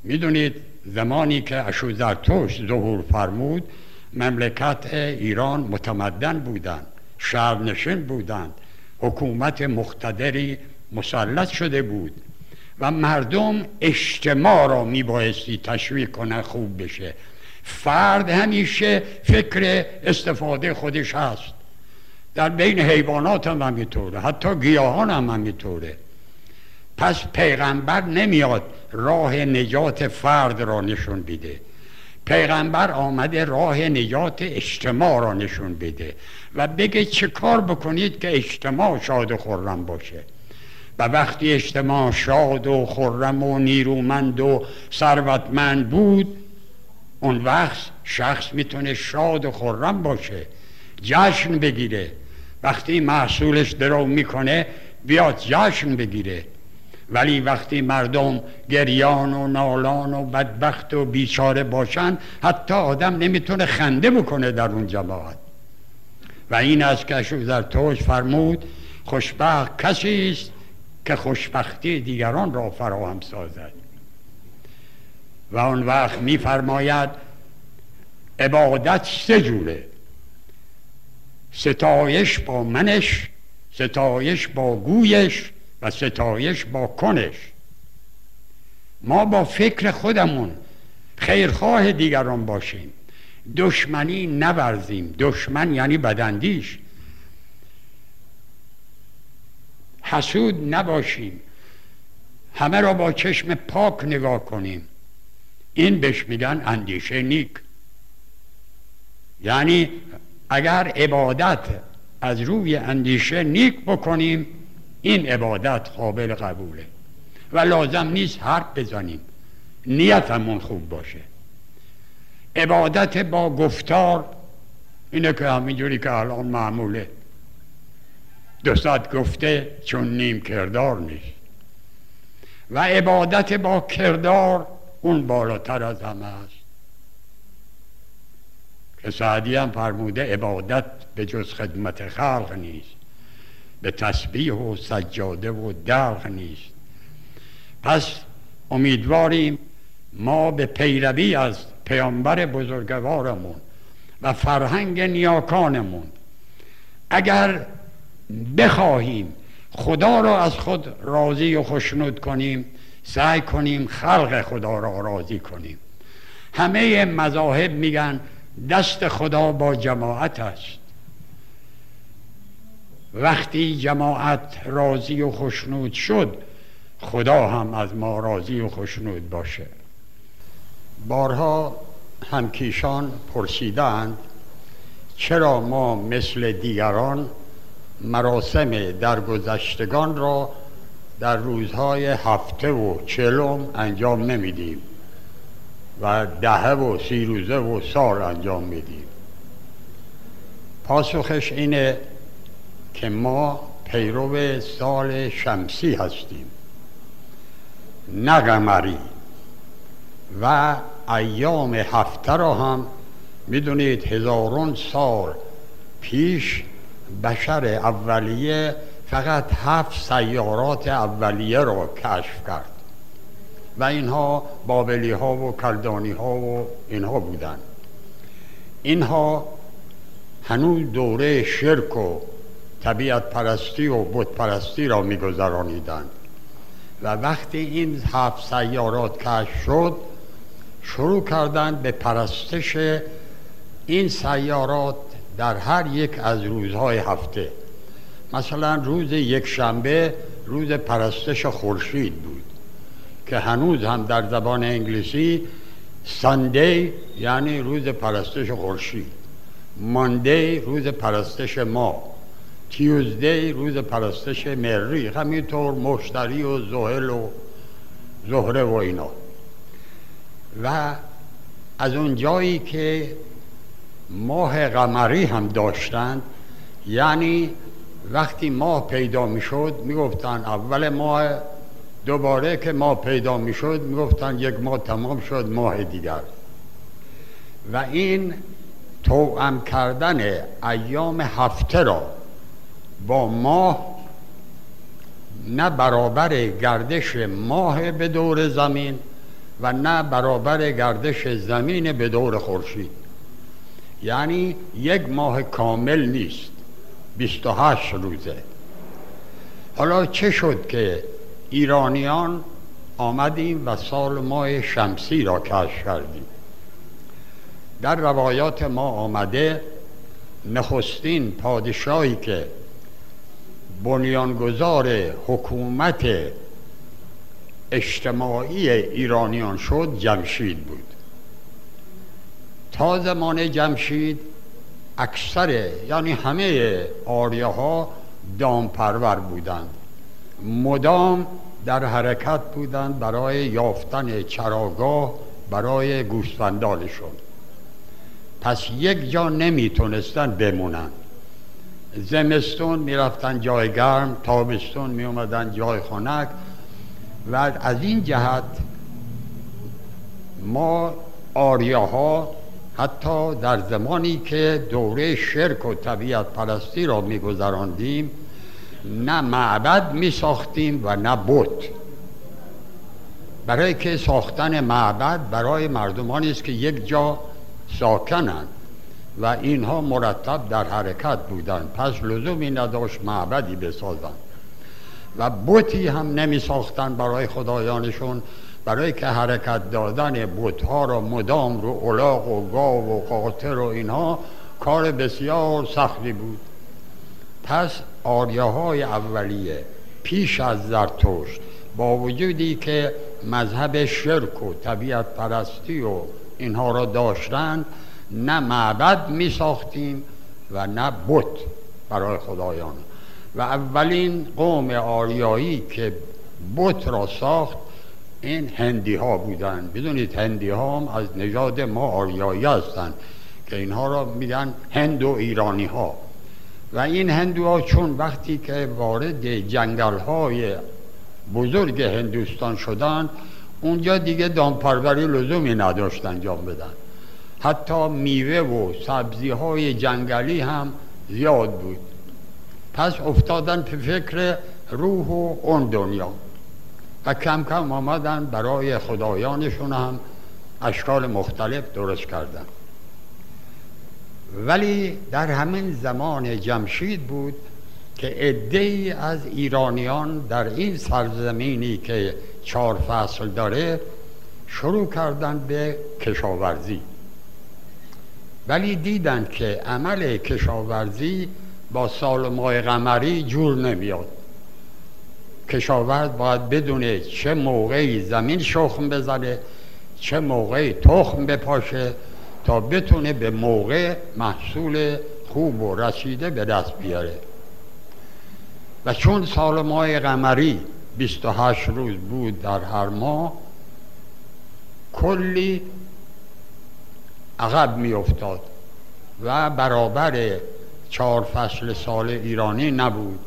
می‌دونید زمانی که اشو زرتوش ظهور فرمود مملکت ایران متمدن بودند شهرنشین بودند حکومت مقتدری مسلط شده بود و مردم اجتماع را میبایستی تشویق کنه خوب بشه. فرد همیشه فکر استفاده خودش هست. در بین حیوانات هم همینطوره حتی گیاهان هم همینطوره پس پیغمبر نمیاد راه نجات فرد را نشون بده. پیغمبر آمده راه نجات اجتماع را نشون بده و بگه چه کار بکنید که اجتماع شاد و خورم باشه. و وقتی اجتماع شاد و خرم و نیرومند و ثروتمند بود اون وقت شخص می‌تونه شاد و خرم باشه جشن بگیره. وقتی محصولش درو می‌کنه بیاد جشن بگیره. ولی وقتی مردم گریان و نالان و بدبخت و بیچاره باشن حتی آدم نمی‌تونه خنده بکنه در اون جماعت. و این از که در توش فرمود خوشبخت کسی است که خوشبختی دیگران را فراهم سازد. و اون وقت میفرماید عبادت سه جوره. ستایش با منش ستایش با گویش و ستایش با کنش. ما با فکر خودمون خیرخواه دیگران باشیم. دشمنی نورزیم. دشمن یعنی بدندیش حسود نباشیم. همه را با چشم پاک نگاه کنیم. این بهش میگن اندیشه نیک. یعنی اگر عبادت از روی اندیشه نیک بکنیم این عبادت قابل قبوله. و لازم نیست حرف بزنیم. نیتمون خوب باشه. عبادت با گفتار اینه که همینجوری که الان معموله. دو گفته چون نیم کردار نیست. و عبادت با کردار اون بالاتر از همه است. که سعدی هم فرموده عبادت به جز خدمت خلق نیست. به تسبیح و سجاده و دلق نیست. پس امیدواریم ما به پیروی از پیامبر بزرگوارمون و فرهنگ نیاکانمون اگر بخواهیم خدا را از خود راضی و خوشنود کنیم سعی کنیم خلق خدا را راضی کنیم. همه مذاهب میگن دست خدا با جماعت است. وقتی جماعت راضی و خوشنود شد خدا هم از ما راضی و خوشنود باشه. بارها همکیشان پرسیدند چرا ما مثل دیگران مراسم درگذشتگان را در روزهای هفته و چلم انجام نمیدیم و دهه و سی روزه و سال انجام میدیم؟ پاسخش اینه که ما پیرو سال شمسی هستیم. نه و ایام هفته را هم می‌دونید هزارون سال پیش بشر اولیه فقط هفت سیارات اولیه را کشف کرد. و اینها بابلی ها و کلدانی ها و اینها بودند. اینها هنوز دوره شرک و طبیعت پرستی و بود پرستی را میگذرانیدند. و وقتی این هفت سیارات کشف شد شروع کردند به پرستش این سیارات در هر یک از روزهای هفته. مثلا روز یک شنبه روز پرستش خورشید بود که هنوز هم در زبان انگلیسی ساندی یعنی روز پرستش خورشید. ماندی روز پرستش ما. تیوزدی روز پرستش مری همینطور مشتری و زهل و زهره و اینا. و از اون جایی که ماه قمری هم داشتند یعنی وقتی ماه پیدا می‌شد می‌گفتن اول ماه دوباره که ماه پیدا می‌شد می‌گفتن یک ماه تمام شد ماه دیگر. و این توأم کردن ایام هفته را با ماه نه برابر گردش ماه به دور زمین و نه برابر گردش زمین به دور خورشید. یعنی یک ماه کامل نیست 28 روزه. حالا چه شد که ایرانیان آمدیم و سال ماه شمسی را کشف کردیم؟ در روایات ما آمده نخستین پادشاهی که بنیانگذار حکومت اجتماعی ایرانیان شد جمشید بود. تا زمان جمشید اکثر یعنی همه آریه ها دامپرور بودند. مدام در حرکت بودند برای یافتن چراگاه برای گوسفندانشون پس یک جا نمی‌تونستن بمونن. زمستون می‌رفتن جای گرم تابستون میومدن جای خنک و از این جهت ما آریاها حتی در زمانی که دوره شرک و طبیعت پرستی را میگذراندیم نه معبد می ساختیم و نه بت. برای که ساختن معبد برای مردمانی است که یک جا ساکنند. و اینها مرتب در حرکت بودند. پس لزومی نداشت معبدی بسازند. و بوتی هم نمی ساختن برای خدایانشون برای که حرکت دادن بوتها را مدام رو الاغ و گاو و قاطر و اینها کار بسیار سختی بود. پس آریاهای اولیه پیش از زرتشت با وجودی که مذهب شرک و طبیعت پرستی و اینها را داشتند نه معبد می ساختیم و نه بت برای خدایان. و اولین قوم آریایی که بت را ساخت این هندی ها بودن. بدونید هندی ها هم از نژاد ما آریایی هستند که اینها را میگن هند و ایرانی ها و این هندوها چون وقتی که وارد جنگل های بزرگ هندوستان شدن اونجا دیگه دامپروری لزومی نداشتن انجام بدن. حتی میوه و سبزی های جنگلی هم زیاد بود. پس افتادن به فکر روح و اون دنیا. و کم کم آمدن برای خدایانشون هم اشکال مختلف درست کردن. ولی در همین زمان جمشید بود که عده از ایرانیان در این سرزمینی که چهار فصل داره شروع کردن به کشاورزی. ولی دیدند که عمل کشاورزی با سال ماه قمری جور نمیاد. کشاورز باید بدونه چه موقعی زمین شخم بزنه چه موقعی تخم بپاشه تا بتونه به موقع محصول خوب و رسیده به دست بیاره. و چون سال ماه قمری 28 روز بود در هر ماه کلی عقب می افتاد و برابر چهار فصل سال ایرانی نبود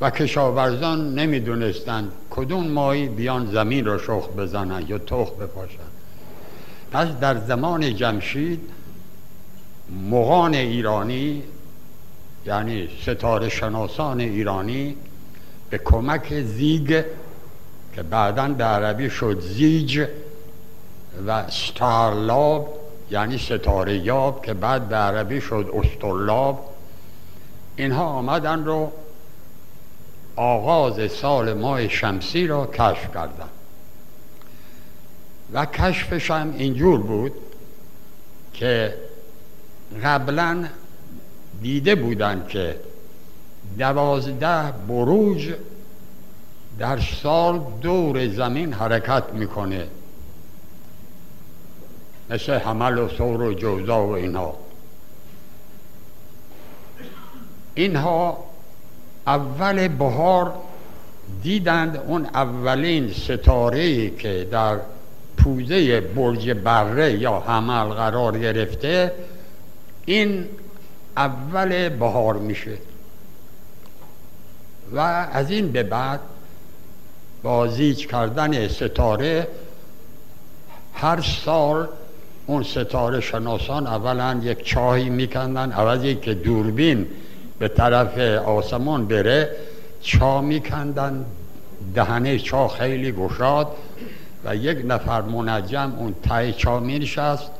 و کشاورزان نمی‌دونستند کدوم ماهی بیان زمین را شخ بزنن یا تخ بپاشن پس در زمان جمشید مغان ایرانی یعنی ستاره شناسان ایرانی به کمک زیگ که بعدا به عربی شد زیج و ستارلاب یعنی ستاره یاب که بعد به عربی شد استرلاب اینها آمدن رو آغاز سال ماه شمسی را کشف کردن. و کشفش هم اینجور بود که قبلا دیده بودن که دوازده بروج در سال دور زمین حرکت می‌کنه. مثل حمل و سور و جوزا و اینها. اینها اول بهار دیدند اون اولین ستاره که در پوزه برج بره یا حمل قرار گرفته این اول بهار میشه. و از این به بعد با زیج کردن ستاره هر سال اون ستاره شناسان اولا یک چاهی میکندن. عوضی که دوربین به طرف آسمان بره چا میکندن. دهنه چا خیلی گشاد و یک نفر منجم اون تای چا نشست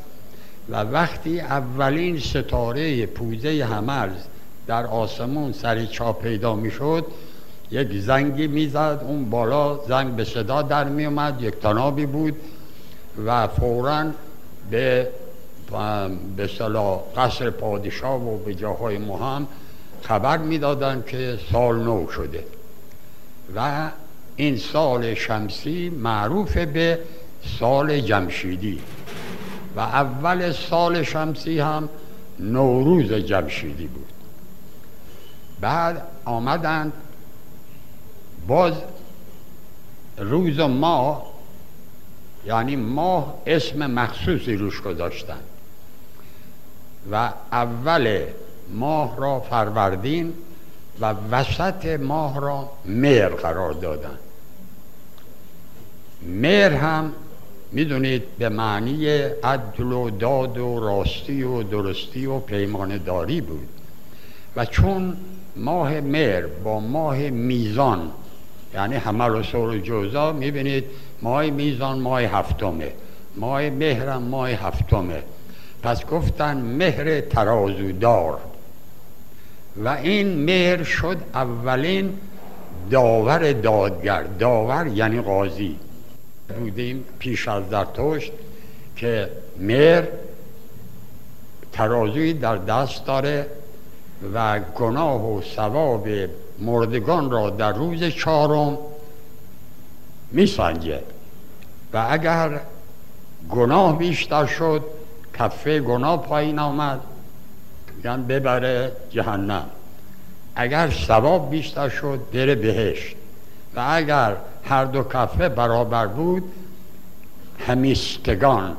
و وقتی اولین ستاره پوزه حمل در آسمون سر چا پیدا می‌شد یک زنگی می‌زد. اون بالا زنگ به صدا در میومد یک تنابی بود و فورا به به صلاح قصر پادشاه و به جاهای مهم خبر می‌دادند که سال نو شده. و این سال شمسی معروف به سال جمشیدی. و اول سال شمسی هم نوروز جمشیدی بود. بعد آمدند باز روز ماه یعنی ماه اسم مخصوصی روش گذاشتن. و اول ماه را فروردین و وسط ماه را مهر قرار دادن. مهر هم می‌دونید به معنی عدل و داد و راستی و درستی و پیمان داری بود. و چون ماه مهر با ماه میزان یعنی رسول و جوزا می‌بینید ماه میزان ماه هفتمه. ماه مهرم ماه هفتمه. پس گفتن مهر ترازودار. و این مهر شد اولین داور دادگر. داور یعنی قاضی. بودیم پیش از زرتشت که مهر ترازوی در دست داره و گناه و ثواب مردگان را در روز چهارم میسنجه. و اگر گناه بیشتر شد کفه گناه پایین آمد یعنی ببره جهنم. اگر ثواب بیشتر شد بره بهشت. و اگر هر دو کفه برابر بود همیستگان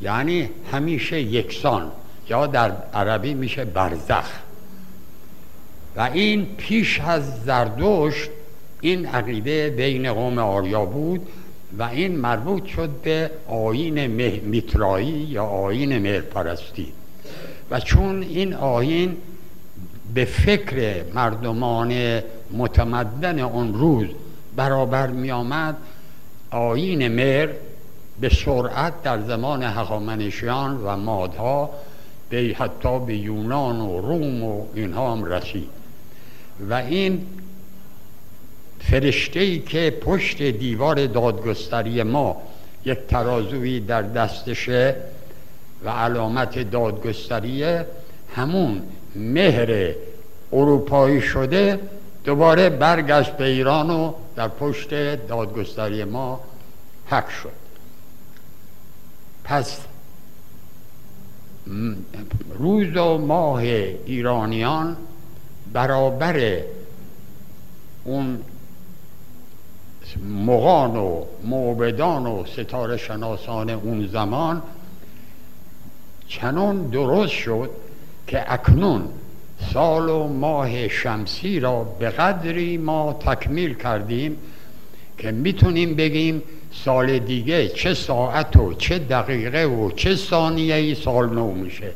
یعنی همیشه یکسان یا در عربی میشه برزخ. و این پیش از زردشت این عقیده بین قوم آریا بود و این مربوط شد به آین میترایی یا آین مهرپرستی. و چون این آین به فکر مردمان متمدن اون روز برابر می آمد آین مهر به سرعت در زمان هخامنشیان و مادها به حتی به یونان و روم و اینها هم رسید. و این فرشته ای که پشت دیوار دادگستری ما یک ترازوی در دستشه و علامت دادگستریه همون مهر اروپایی شده دوباره برگشت به ایران و در پشت دادگستری ما حق شد. پس روز و ماه ایرانیان برابر اون مغان و معبدان و ستاره شناسان اون زمان چنان درست شد که اکنون سال و ماه شمسی را به قدری ما تکمیل کردیم که می‌تونیم بگیم سال دیگه چه ساعت و چه دقیقه و چه ثانیه ای سال نو میشه.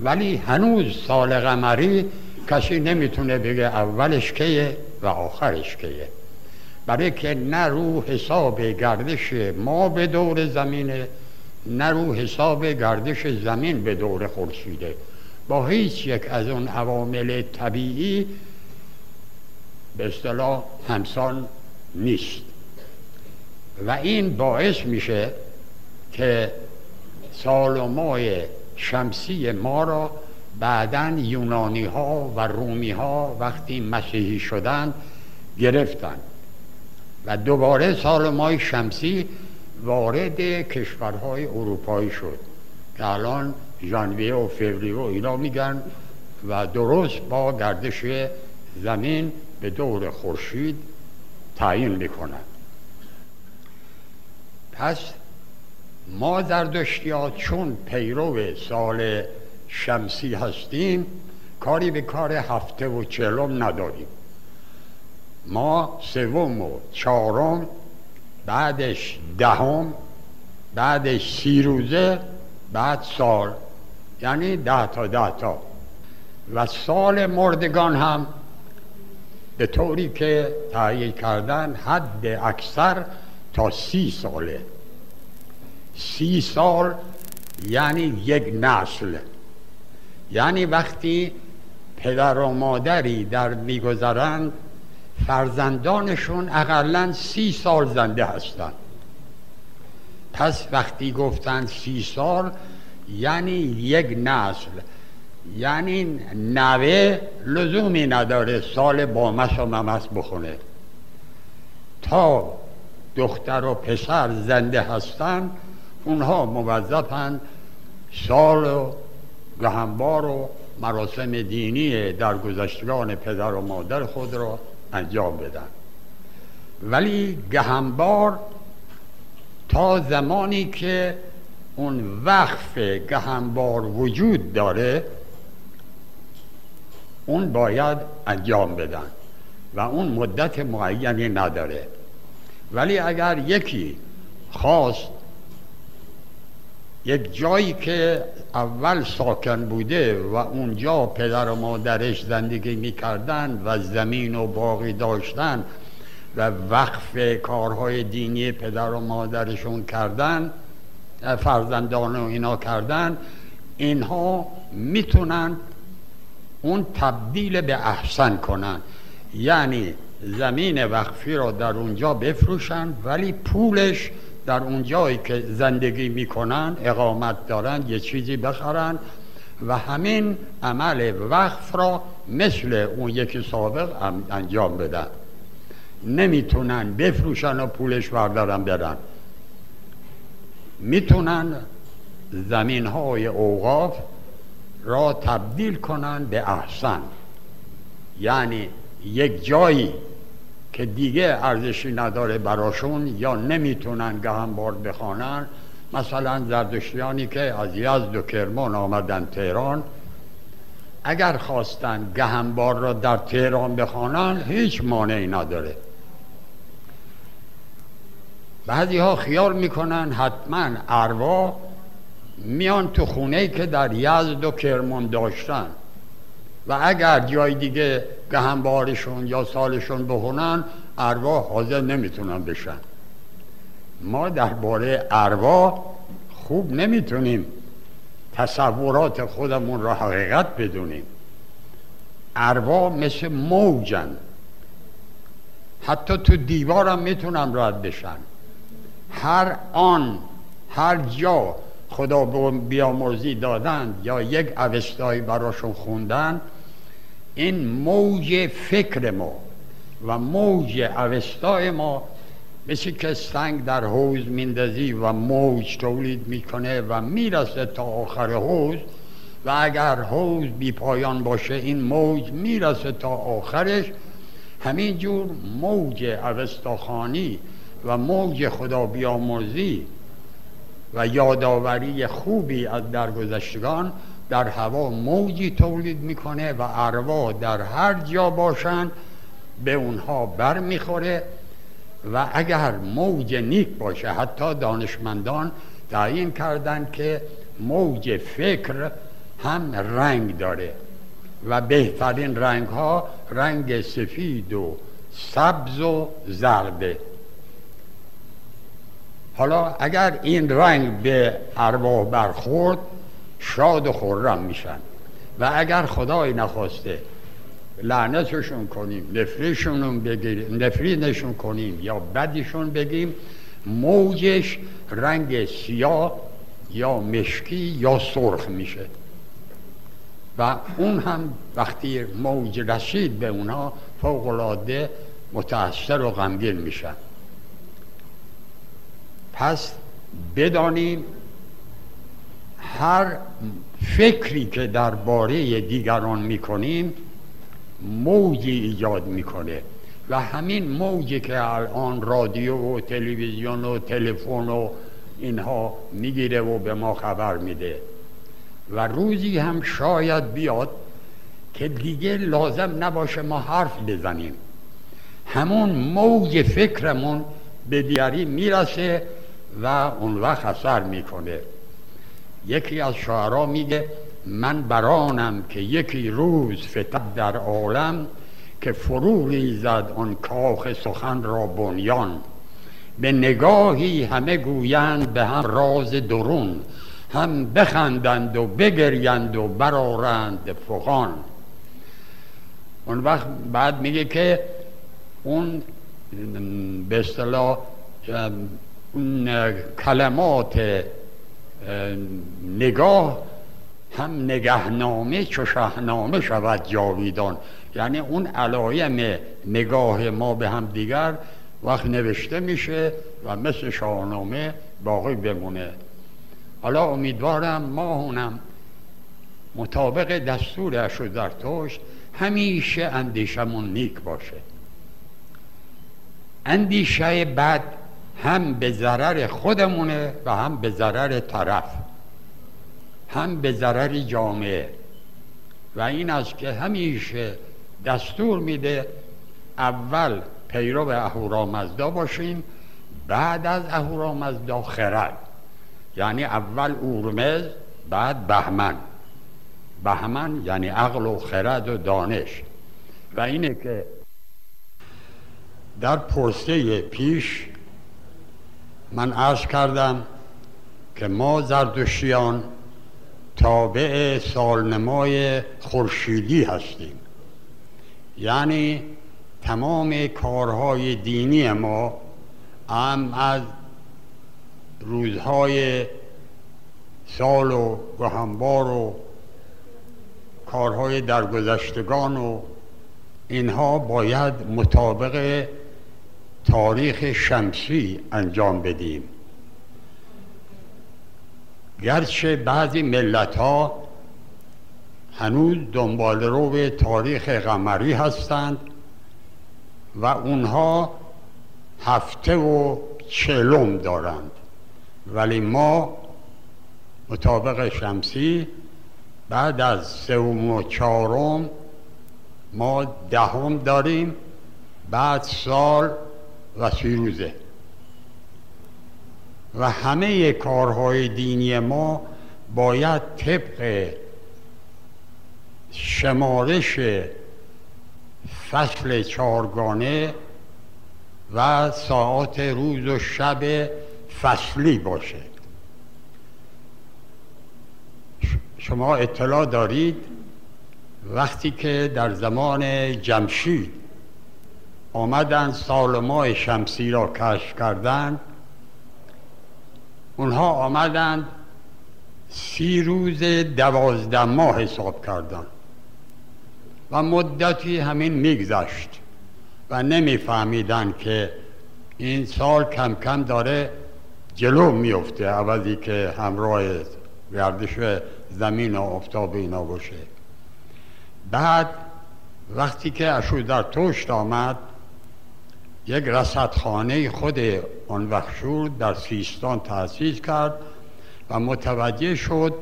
ولی هنوز سال قمری کسی نمی‌تونه بگه اولش کیه و آخرش کیه. برای که نه رو حساب گردش ما به دور زمینه نه رو حساب گردش زمین به دور خورشیده. با هیچ یک از اون عوامل طبیعی به اصطلاح همسان نیست. و این باعث میشه که سال و ماه شمسی ما را بعدا یونانی ها و رومی ها وقتی مسیحی شدن گرفتن. و دوباره سال ماه شمسی وارد کشورهای اروپایی شد. که الان ژانویه و فوریه و اینا میگن و درست با گردش زمین به دور خورشید تعیین می‌کنن. پس ما زردشتی ها چون پیرو سال شمسی هستیم کاری به کار هفته و چهلم نداریم. ما سوم و چهارم بعدش دهم بعدش سی روزه بعد سال. یعنی ده تا ده تا. و سال مردگان هم به طوری که تهیه کردن حد اکثر تا سی ساله. سی سال یعنی یک نسل. یعنی وقتی پدر و مادری در میگذرند فرزندانشون اقلا سی سال زنده هستند پس وقتی گفتن سی سال یعنی یک نسل. یعنی نوه لزومی نداره سال با و ممس بخونه. تا دختر و پسر زنده هستن اونها موظفن سال و گهنبار و مراسم دینی در گذشتگان پدر و مادر خود را انجام بدن. ولی گهنبار تا زمانی که اون وقف گهنبار وجود داره اون باید انجام بدن و اون مدت معینی نداره. ولی اگر یکی خواست یک جایی که اول ساکن بوده و اونجا پدر و مادرش زندگی می‌کردن و زمین و باقی داشتن و وقف کارهای دینی پدر و مادرشون کردن فرزندان و اینا کردن اینها می‌تونن اون تبدیل به احسن کنن. یعنی زمین وقفی را در اونجا بفروشن ولی پولش در اون جایی که زندگی می‌کنن اقامت دارن یه چیزی بخرن و همین عمل وقف را مثل اون یکی سابق انجام بدن. نمی‌تونن بفروشن و پولش بردارن برن. می‌تونن زمین های اوقاف را تبدیل کنن به احسن. یعنی یک جایی که دیگه ارزشی نداره براشون یا نمی‌تونن گهنبار بخوانن. مثلا زردشتیانی که از یزد و کرمان آمدن تهران اگر خواستن گهنبار را در تهران بخوانن هیچ مانعی نداره. بعضی ها خیال می‌کنن حتما اروا میان تو خونه که در یزد و کرمان داشتن. و اگر جای دیگه گهنبارشون یا سالشون بخونن ارواح حاضر نمی‌تونن بشن. ما درباره ارواح خوب نمی‌تونیم تصورات خودمون را حقیقت بدونیم. ارواح مثل موجن. حتی تو دیوارم می‌تونم رد بشن هر آن هر جا خدا بیامرزی دادن یا یک اوستایی براشون خوندن این موج فکر ما و موج اوستای ما مثل که سنگ در حوز میندازی و موج تولید می‌کنه و می‌رسه تا آخر حوز و اگر حوز بی پایان باشه این موج می‌رسه تا آخرش همینجور موج اوستاخانی و موج خدا بیامرزی و یادآوری خوبی از درگذشتگان در هوا موجی تولید می‌کنه و اروا در هر جا باشند به اونها بر می‌خوره و اگر موج نیک باشه حتی دانشمندان تعیین کردن که موج فکر هم رنگ داره و بهترین رنگ ها رنگ سفید و سبز و زرده. حالا اگر این رنگ به ارواح برخورد شاد و خورم میشن. و اگر خدای نخواسته لعنتشون کنیم نفریشون بگیریم نفرینشون کنیم یا بدیشون بگیم موجش رنگ سیاه یا مشکی یا سرخ میشه. و اون هم وقتی موج رسید به اونها فوقلاده متأثر و غمگین میشن. پس بدانیم هر فکری که درباره دیگران می‌کنیم موجی ایجاد می‌کنه. و همین موجی که الان رادیو و تلویزیون و تلفن و اینها می‌گیره و به ما خبر میده. و روزی هم شاید بیاد که دیگه لازم نباشه ما حرف بزنیم. همون موج فکرمون به دیگری می‌رسه و اون وقت اثر می‌کنه. یکی از شعرا میگه من برانم که یکی روز فتد در عالم که فرو ریزد آن کاخ سخن را بنیان. به نگاهی همه گویند به هم راز درون هم بخندند و بگریند و برارند فغان. اون وقت بعد میگه که اون به اصطلاح اون کلمات نگاه هم نگهنامه چو شهنامه شود جاویدان. یعنی اون علایم نگاه ما به هم دیگر وقت نوشته میشه و مثل شاهنامه باقی بمونه. حالا امیدوارم ما هونم مطابق دستور و در توش همیشه اندیشمون نیک باشه. اندیشه بد هم به ضرر خودمونه و هم به ضرر طرف. هم به ضرر جامعه. و این است که همیشه دستور میده اول پیرو اهورامزدا باشیم بعد از اهورامزدا خرد. یعنی اول اورمز بعد بهمن. بهمن یعنی عقل و خرد و دانش. و اینه که در پرسه پیش من عرض کردم که ما زردشتیان تابع سالنمای خورشیدی هستیم. یعنی تمام کارهای دینی ما هم از روزهای سال و گهنبار و کارهای درگذشتگان و اینها باید مطابق تاریخ شمسی انجام بدیم. گرچه بعضی ملت ها هنوز دنبال رو به تاریخ قمری هستند و اونها هفته و چلم دارند. ولی ما مطابق شمسی بعد از سوم و چهارم ما دهم داریم. بعد سال و روزه و همه کارهای دینی ما باید طبق شمارش فصل چارگانه و ساعت روز و شب فصلی باشه. شما اطلاع دارید وقتی که در زمان جمشید آمدن سال ماه شمسی را کشف کردند اونها آمدند سی روز دوازده ماه حساب کردند و مدتی همین میگذشت و نمیفهمیدن که این سال کم کم داره جلو میفته عوضی که همراه گردش زمین و افتاب اینا باشه. بعد وقتی که اشو در توشت آمد یک رصدخانه خود آن وخشور در سیستان تأسیس کرد و متوجه شد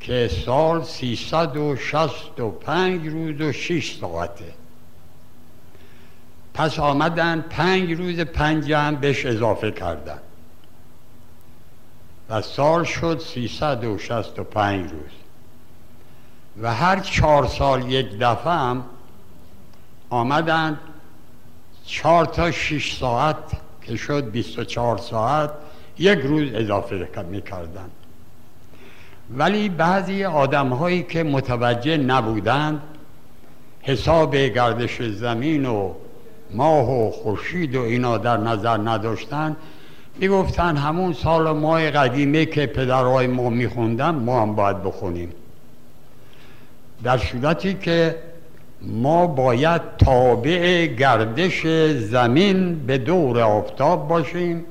که سال سیصد و شست و پنج روز و شیش ساعته. پس آمدن پنج روز پنج هم بهش اضافه کردن و سال شد سیصد و شست و پنج روز. و هر چهار سال یک دفعه هم آمدند چهار تا شش ساعت که شد 24 ساعت یک روز اضافه می‌کردن. ولی بعضی آدم هایی که متوجه نبودند حساب گردش زمین و ماه و خورشید و اینا در نظر نداشتن می‌گفتن همون سال ماه قدیمه که پدرهای ما میخوندن ما هم باید بخونیم. در صورتی که ما باید تابع گردش زمین به دور آفتاب باشیم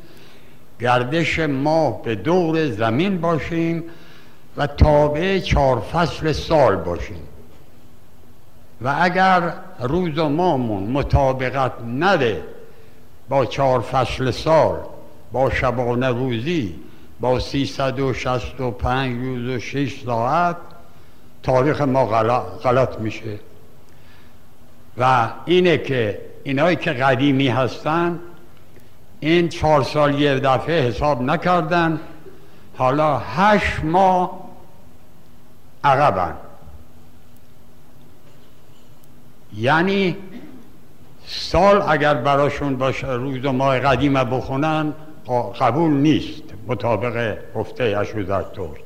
گردش ماه به دور زمین باشیم و تابع چهار فصل سال باشیم. و اگر روز و مامون مطابقت نده با چهار فصل سال با شبانه روزی با پنج روز و شش ساعت تاریخ ما غلط میشه. و اینه که اینایی که قدیمی هستن این چهار سال یه دفعه حساب نکردن. حالا هشت ماه عقبن. یعنی سال اگر براشون باشه روز و ماه قدیمه بخونن قبول نیست. مطابق گفته اشو زرتشت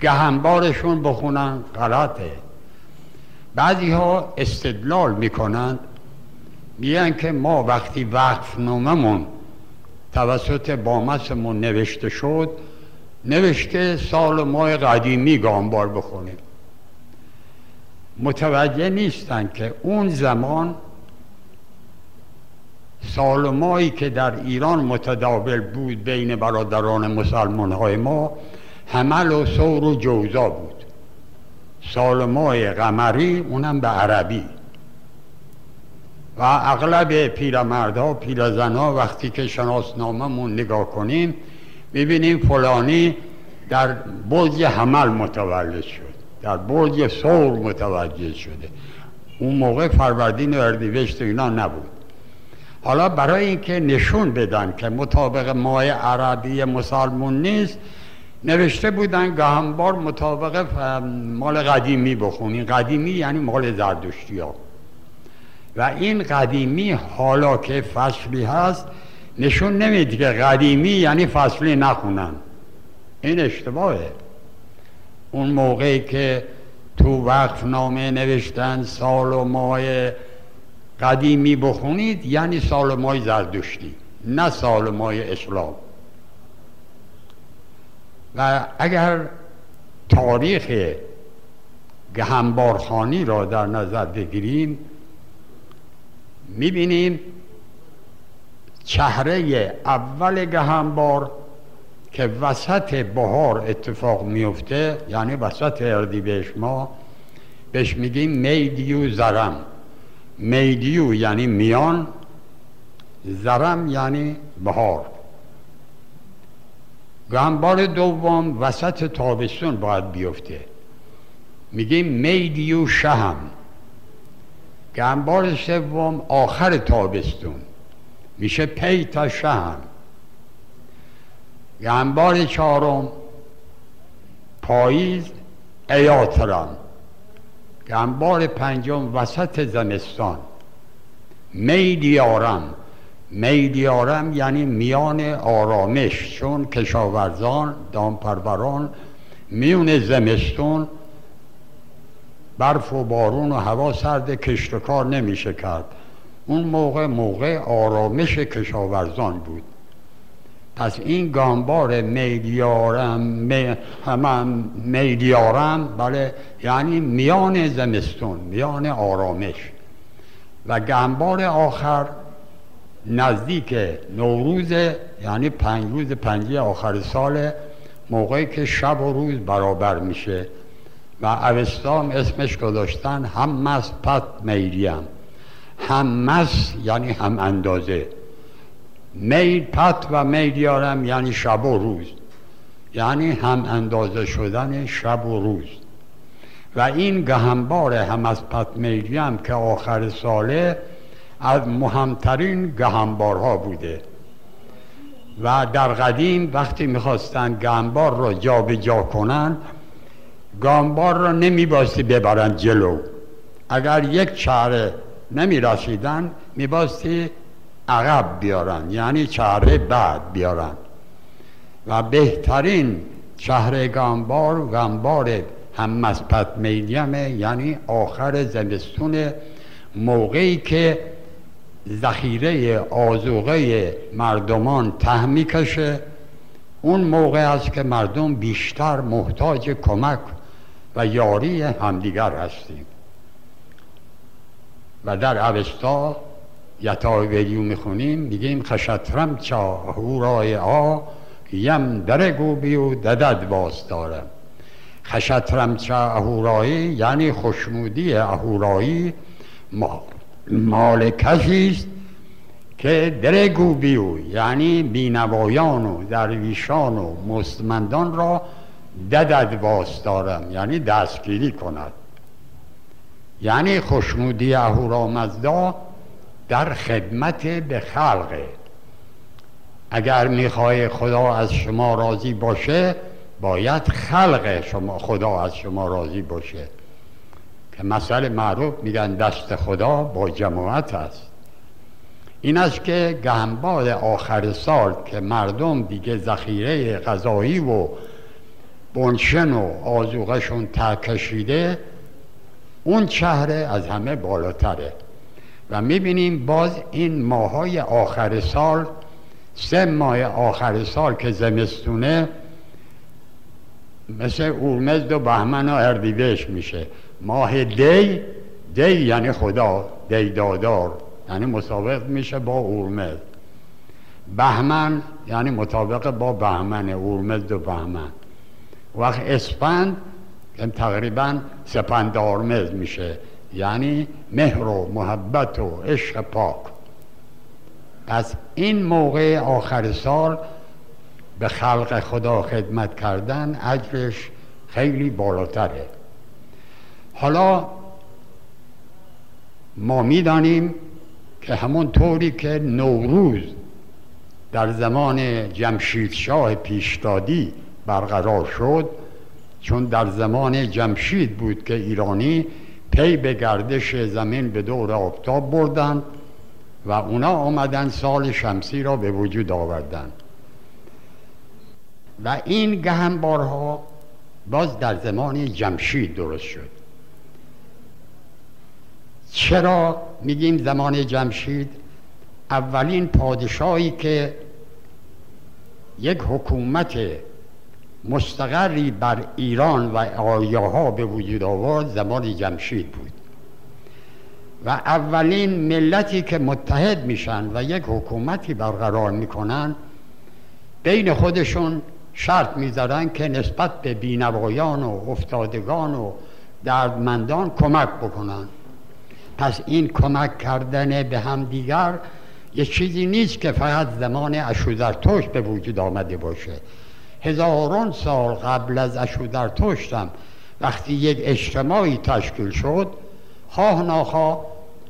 گهنبارشون بخونن غلطه. بعضی ها استدلال می‌کنند میگن که ما وقتی وقف نوممون توسط بامسمون نوشته شد نوشته سال ماه قدیمی گامبار بخونیم. متوجه نیستن که اون زمان سال ماهی که در ایران متداول بود بین برادران مسلمان های ما حمل و سور و جوزا بود. سال ماه قمری اونم به عربی. و اغلب پیرمردها پیرزنها وقتی که شناسنامهمون نگاه کنیم ببینیم فلانی در برج حمل متولد شد در برج سور متوجه شده. اون موقع فروردین و اردیبهشت اینا نبود. حالا برای اینکه نشون بدن که مطابق ماه عربی مسلمون نیست نوشته بودن گهنبار مطابق مال قدیمی بخونین قدیمی یعنی مال زردشتی ها. و این قدیمی حالا که فصلی هست نشون نمیده که قدیمی یعنی فصلی نخونن. این اشتباهه. اون موقعی که تو وقف نامه نوشتن سال و ماه قدیمی بخونید یعنی سال ماه زردشتی نه سال ماه اسلام. و اگر تاریخ گهنبارخانی را در نظر بگیریم می‌بینیم چهره اول گهنبار که وسط بهار اتفاق میفته یعنی وسط اردیبهشت ما بهش میگیم میدیو زرم. میدیو یعنی میان زرم یعنی بهار. گهنبار دوم وسط تابستون باید بیفته. میگیم میدیو شهم. گهنبار سوم آخر تابستون. میشه پیتا شهم. گهنبار چهارم پاییز ایاترم گهنبار پنجم وسط زمستان. میدیارم. میدیارم یعنی میان آرامش چون کشاورزان دامپروران میون زمستون برف و بارون و هوا سرد کشت کار نمیشه کرد. اون موقع موقع آرامش کشاورزان بود. پس این گامبار میدیارم می میدیارم بله یعنی میان زمستون میان آرامش. و گنبار آخر نزدیک نوروز یعنی پنج روز پنجی آخر سال موقعی که شب و روز برابر میشه. و اوستام اسمش گذاشتن هم مست پت میریم هم مس یعنی هم اندازه. میل پت و میلیارم یعنی شب و روز. یعنی هم اندازه شدن شب و روز. و این گهنبار هم از پت میلیم که آخر ساله از مهمترین گهنبارها بوده. و در قدیم وقتی می‌خواستن گهنبار را جا به جا کنن گامبار را نمیباستی ببرند جلو. اگر یک چهره نمی رسیدن میباستی عقب بیارن یعنی چهره بعد بیارن. و بهترین چهره گامبار گامبار هم مسپت میلیمه یعنی آخر زمستون موقعی که ذخیره آزوغه مردمان ته می‌کشه. اون موقع است که مردم بیشتر محتاج کمک و یاری همدیگر هستیم. و در اوستا یتا ویلیو می‌خونیم میگیم خشترم چا هورای آ یم درگو بیو ددد باز دارم خشترم چا اهورایی یعنی خوشمودی اهورایی مال کسی است که درگو بیو یعنی بینوایان و درویشان و مستمندان را ددد باز دارم یعنی دستگیری کند. یعنی خوشنودی اهورامزدا در خدمت به خلقه اگر می‌خوای خدا از شما راضی باشه باید خلق شما خدا از شما راضی باشه. که مسئله معروف میگن دست خدا با جماعت است. این است که گهنباد آخر سال که مردم دیگه ذخیره غذایی و بنشن و آزوغشون تکشیده اون چهره از همه بالاتره. و می‌بینیم باز این ماهای آخر سال سه ماه آخر سال که زمستونه مثل اورمزد و بهمن و اردیبهشت میشه. ماه دی دی یعنی خدا دی دادار یعنی مسابق میشه با اورمزد بهمن یعنی مطابق با بهمن اورمزد و بهمن. وقت اسفند این تقریبا سپندارمز میشه. یعنی مهر و محبت و عشق پاک. پس این موقع آخر سال به خلق خدا خدمت کردن اجرش خیلی بالاتره. حالا ما می‌دانیم که همون طوری که نوروز در زمان جمشید شاه پیشدادی برقرار شد چون در زمان جمشید بود که ایرانی پی به گردش زمین به دور آفتاب بردن و اونا آمدن سال شمسی را به وجود آوردن و این گهنبارها باز در زمان جمشید درست شد. چرا میگیم زمان جمشید؟ اولین پادشاهی که یک حکومت مستقری بر ایران و آریاها به وجود آورد زمان جمشید بود. و اولین ملتی که متحد میشن و یک حکومتی برقرار می‌کنن بین خودشون شرط می‌ذارن که نسبت به بینوایان و افتادگان و دردمندان کمک بکنن. پس این کمک کردن به هم دیگر یه چیزی نیست که فقط زمان اشوزرتوش به وجود آمده باشه. هزاران سال قبل از اشو توشتم وقتی یک اجتماعی تشکیل شد خواه ناخواه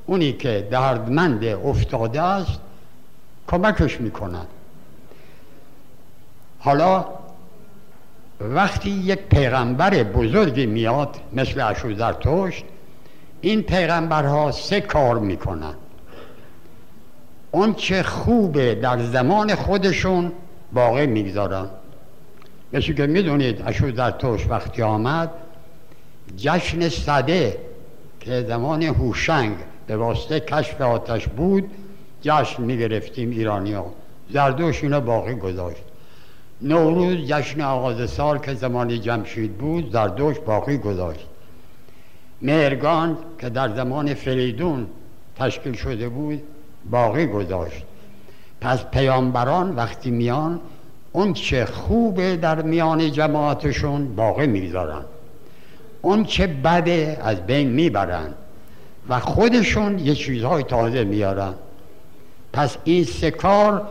اونی که دردمند افتاده است کمکش می‌کنن حالا وقتی یک پیغمبر بزرگی میاد مثل اشو توشت این پیغمبرها سه کار می‌کنن. اون چه خوبه در زمان خودشون باقی می‌گذارن. مثل که می‌دونید اشو در توش وقتی آمد جشن صده که زمان هوشنگ به واسطه کشف آتش بود جشن می‌گرفتیم ایرانی ها زردوش اینو باقی گذاشت. نوروز جشن آغاز سال که زمان جمشید بود زردوش باقی گذاشت. مهرگان که در زمان فریدون تشکیل شده بود باقی گذاشت. پس پیامبران وقتی میان اون چه خوبه در میان جماعتشون باقی می‌ذارن اون چه بده از بین می‌برن و خودشون یه چیزهای تازه میارن. پس این سه کار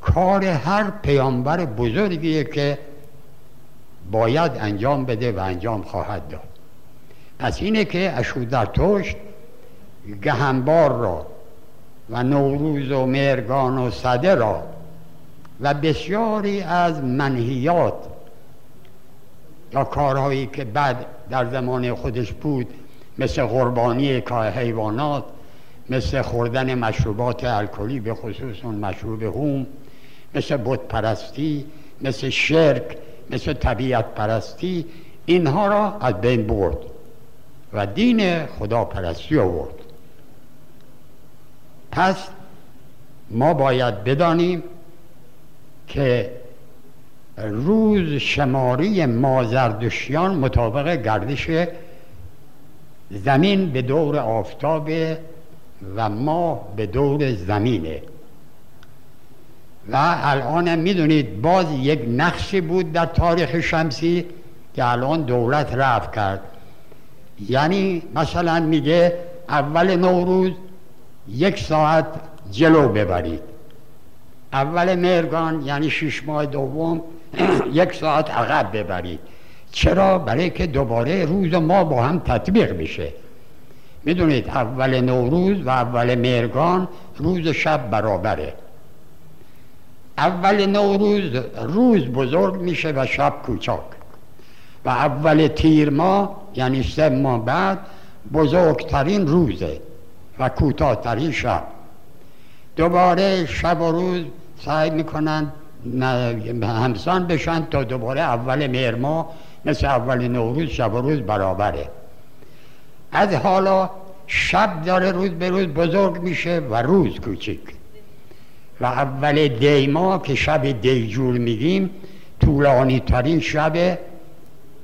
کار هر پیامبر بزرگیه که باید انجام بده و انجام خواهد داد. پس اینه که اشو توشت گهنبار را و نوروز و مرگان و صده را و بسیاری از منهیات یا کارهایی که بعد در زمان خودش بود مثل قربانی کاه حیوانات مثل خوردن مشروبات الکلی به خصوص اون مشروب هوم مثل بت پرستی مثل شرک مثل طبیعت پرستی اینها را از بین برد. و دین خدا پرستی آورد. پس ما باید بدانیم که روز شماری مازردشیان مطابق گردش زمین به دور آفتاب و ما به دور زمینه. و الان می‌دونید باز یک نقشی بود در تاریخ شمسی که الان دولت رفت کرد. یعنی مثلا میگه اول نوروز یک ساعت جلو ببرید. اول مرگان یعنی شش ماه دوم یک ساعت عقب ببرید. چرا؟ برای که دوباره روز ما با هم تطبیق بشه. می‌دونید اول نوروز و اول مرگان روز شب برابره. اول نوروز روز بزرگ میشه و شب کوچاک و اول تیر ماه یعنی سه ماه بعد بزرگترین روزه و کوتاهترین شب. دوباره شب و روز سعی می‌کنن همسان بشن تا دوباره اول مهر مثل اول نوروز شب و روز برابره. از حالا شب داره روز به روز بزرگ میشه و روز کوچیک. و اول دیما که شب دیجور میگیم طولانی ترین شب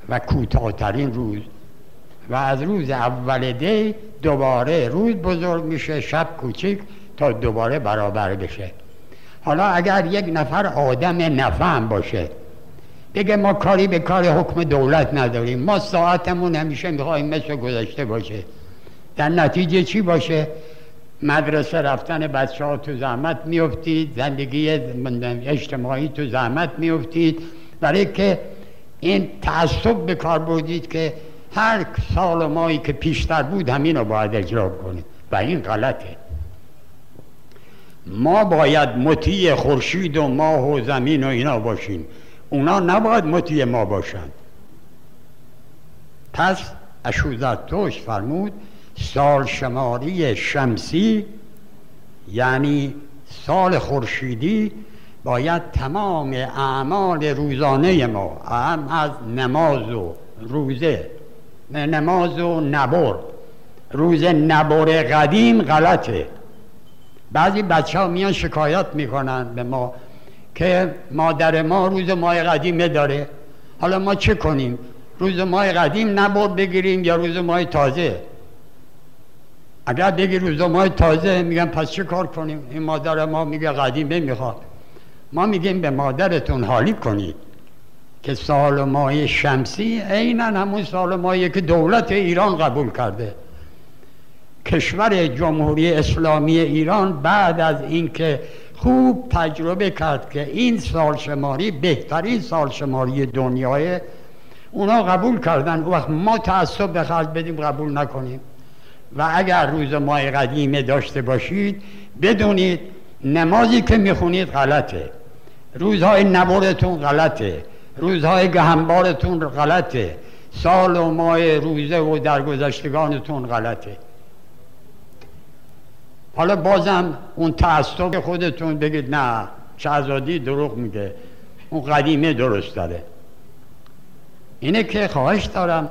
و کوتاهترین روز. و از روز اول دی دوباره روز بزرگ میشه شب کوچیک تا دوباره برابر بشه. حالا اگر یک نفر آدم نفهم باشه بگه ما کاری به کار حکم دولت نداریم ما ساعتمون همیشه می‌خوایم مثل گذشته باشه. در نتیجه چی باشه؟ مدرسه رفتن بچه ها تو زحمت میفتید زندگی اجتماعی تو زحمت میفتید برای که این تعصب به کار بودید که هر سال و ماهی که پیشتر بود همین رو باید اجرا کنید. و این غلطه. ما باید مطیع خورشید و ماه و زمین و اینا باشیم. اونا نباید مطیع ما باشند. پس اشوزرتوش فرمود سال شماری شمسی یعنی سال خورشیدی باید تمام اعمال روزانه ما اهم از نماز و روزه نماز و نبر روز نبر قدیم غلطه. بعضی بچه ها میان شکایت می‌کنن به ما که مادر ما روز ماه قدیمه داره حالا ما چه کنیم؟ روز ماه قدیم نبر بگیریم یا روز ماه تازه؟ اگر بگی روز ماه تازه میگن پس چه کار کنیم؟ این مادر ما میگه قدیمه می‌خواد ما میگیم به مادرتون حالی کنید که سال ماه شمسی عینا همون سال ماهی که دولت ایران قبول کرده. کشور جمهوری اسلامی ایران بعد از اینکه خوب تجربه کرد که این سال شماری بهترین سال شماری دنیای اونا قبول کردن. وقت ما تعصب به خرج بدیم قبول نکنیم. و اگر روز ماه قدیمه داشته باشید بدونید نمازی که می‌خونید غلطه. روزهای نبورتون غلطه. روزهای گهنبارتون غلطه. سال و ماه روزه و درگذشتگانتون غلطه. حالا بازم اون تعصب خودتون بگید نه شهزادی دروغ میگه. اون قدیمه درست داره اینه که خواهش دارم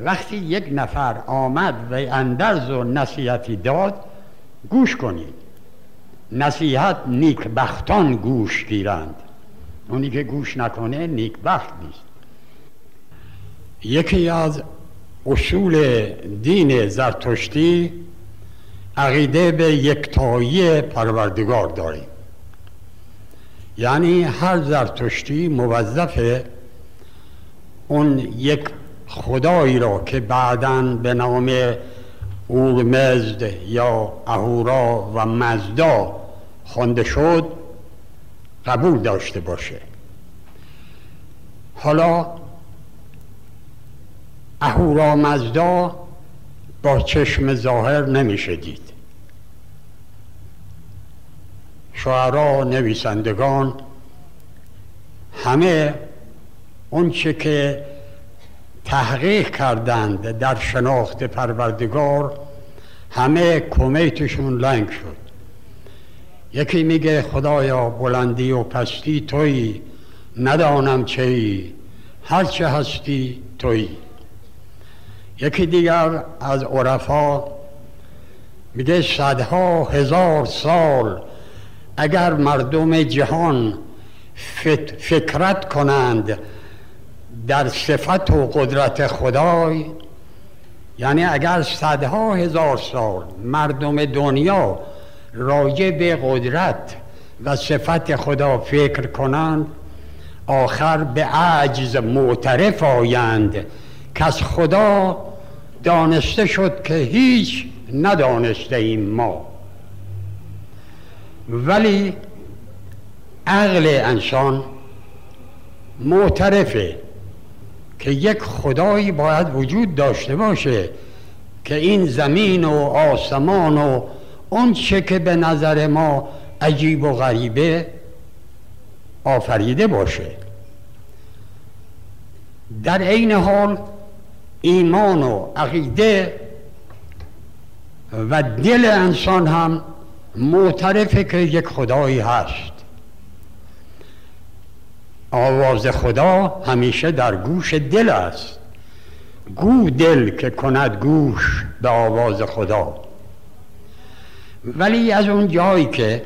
وقتی یک نفر آمد و اندرز و نصیحتی داد گوش کنید. نصیحت نیکبختان گوش گیرند. اونی که گوش نکنه نیکبخت نیست. یکی از اصول دین زرتشتی عقیده به یکتایی پروردگار داریم یعنی هر زرتشتی موظف اون یک خدایی را که بعدا به نام اورمزد یا اهورا و مزدا خوانده شد قبول داشته باشه. حالا اهورا مزدا با چشم ظاهر نمیشه دید. شعرا نویسندگان همه اونچه که تحقیق کردند در شناخت پروردگار همه کمیتشون لنگ شد. یکی میگه خدایا بلندی و پستی تویی ندانم چی. هر چه هستی تویی یکی دیگر از عرفا میگه صدها هزار سال اگر مردم جهان فکرت کنند در صفت و قدرت خدای یعنی اگر صدها هزار سال مردم دنیا راجع به قدرت و صفت خدا فکر کنند. آخر به عجز معترف آیند که از خدا دانسته شد که هیچ ندانسته ایم ما. ولی عقل انسان معترفه که یک خدایی باید وجود داشته باشه که این زمین و آسمان و اون چه که به نظر ما عجیب و غریبه آفریده باشه. در عین حال ایمان و عقیده و دل انسان هم معترفه که یک خدایی هست. آواز خدا همیشه در گوش دل است. گو دل که کند گوش به آواز خدا. ولی از اون جایی که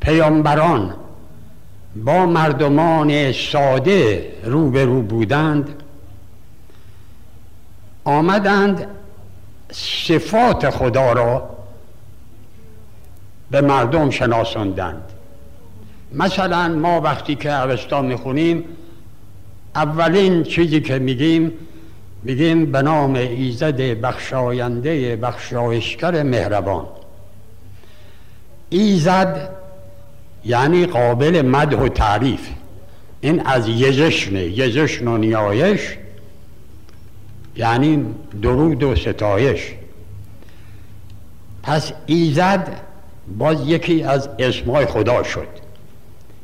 پیامبران با مردمان ساده روبرو بودند آمدند صفات خدا را به مردم شناساندند. مثلا ما وقتی که اوستا می‌خونیم اولین چیزی که میگیم میگیم به نام ایزد بخشاینده بخشایشگر مهربان. ایزد یعنی قابل مدح و تعریف. این از یزشنه یزشن و نیایش یعنی درود و ستایش. پس ایزد باز یکی از اسمای خدا شد.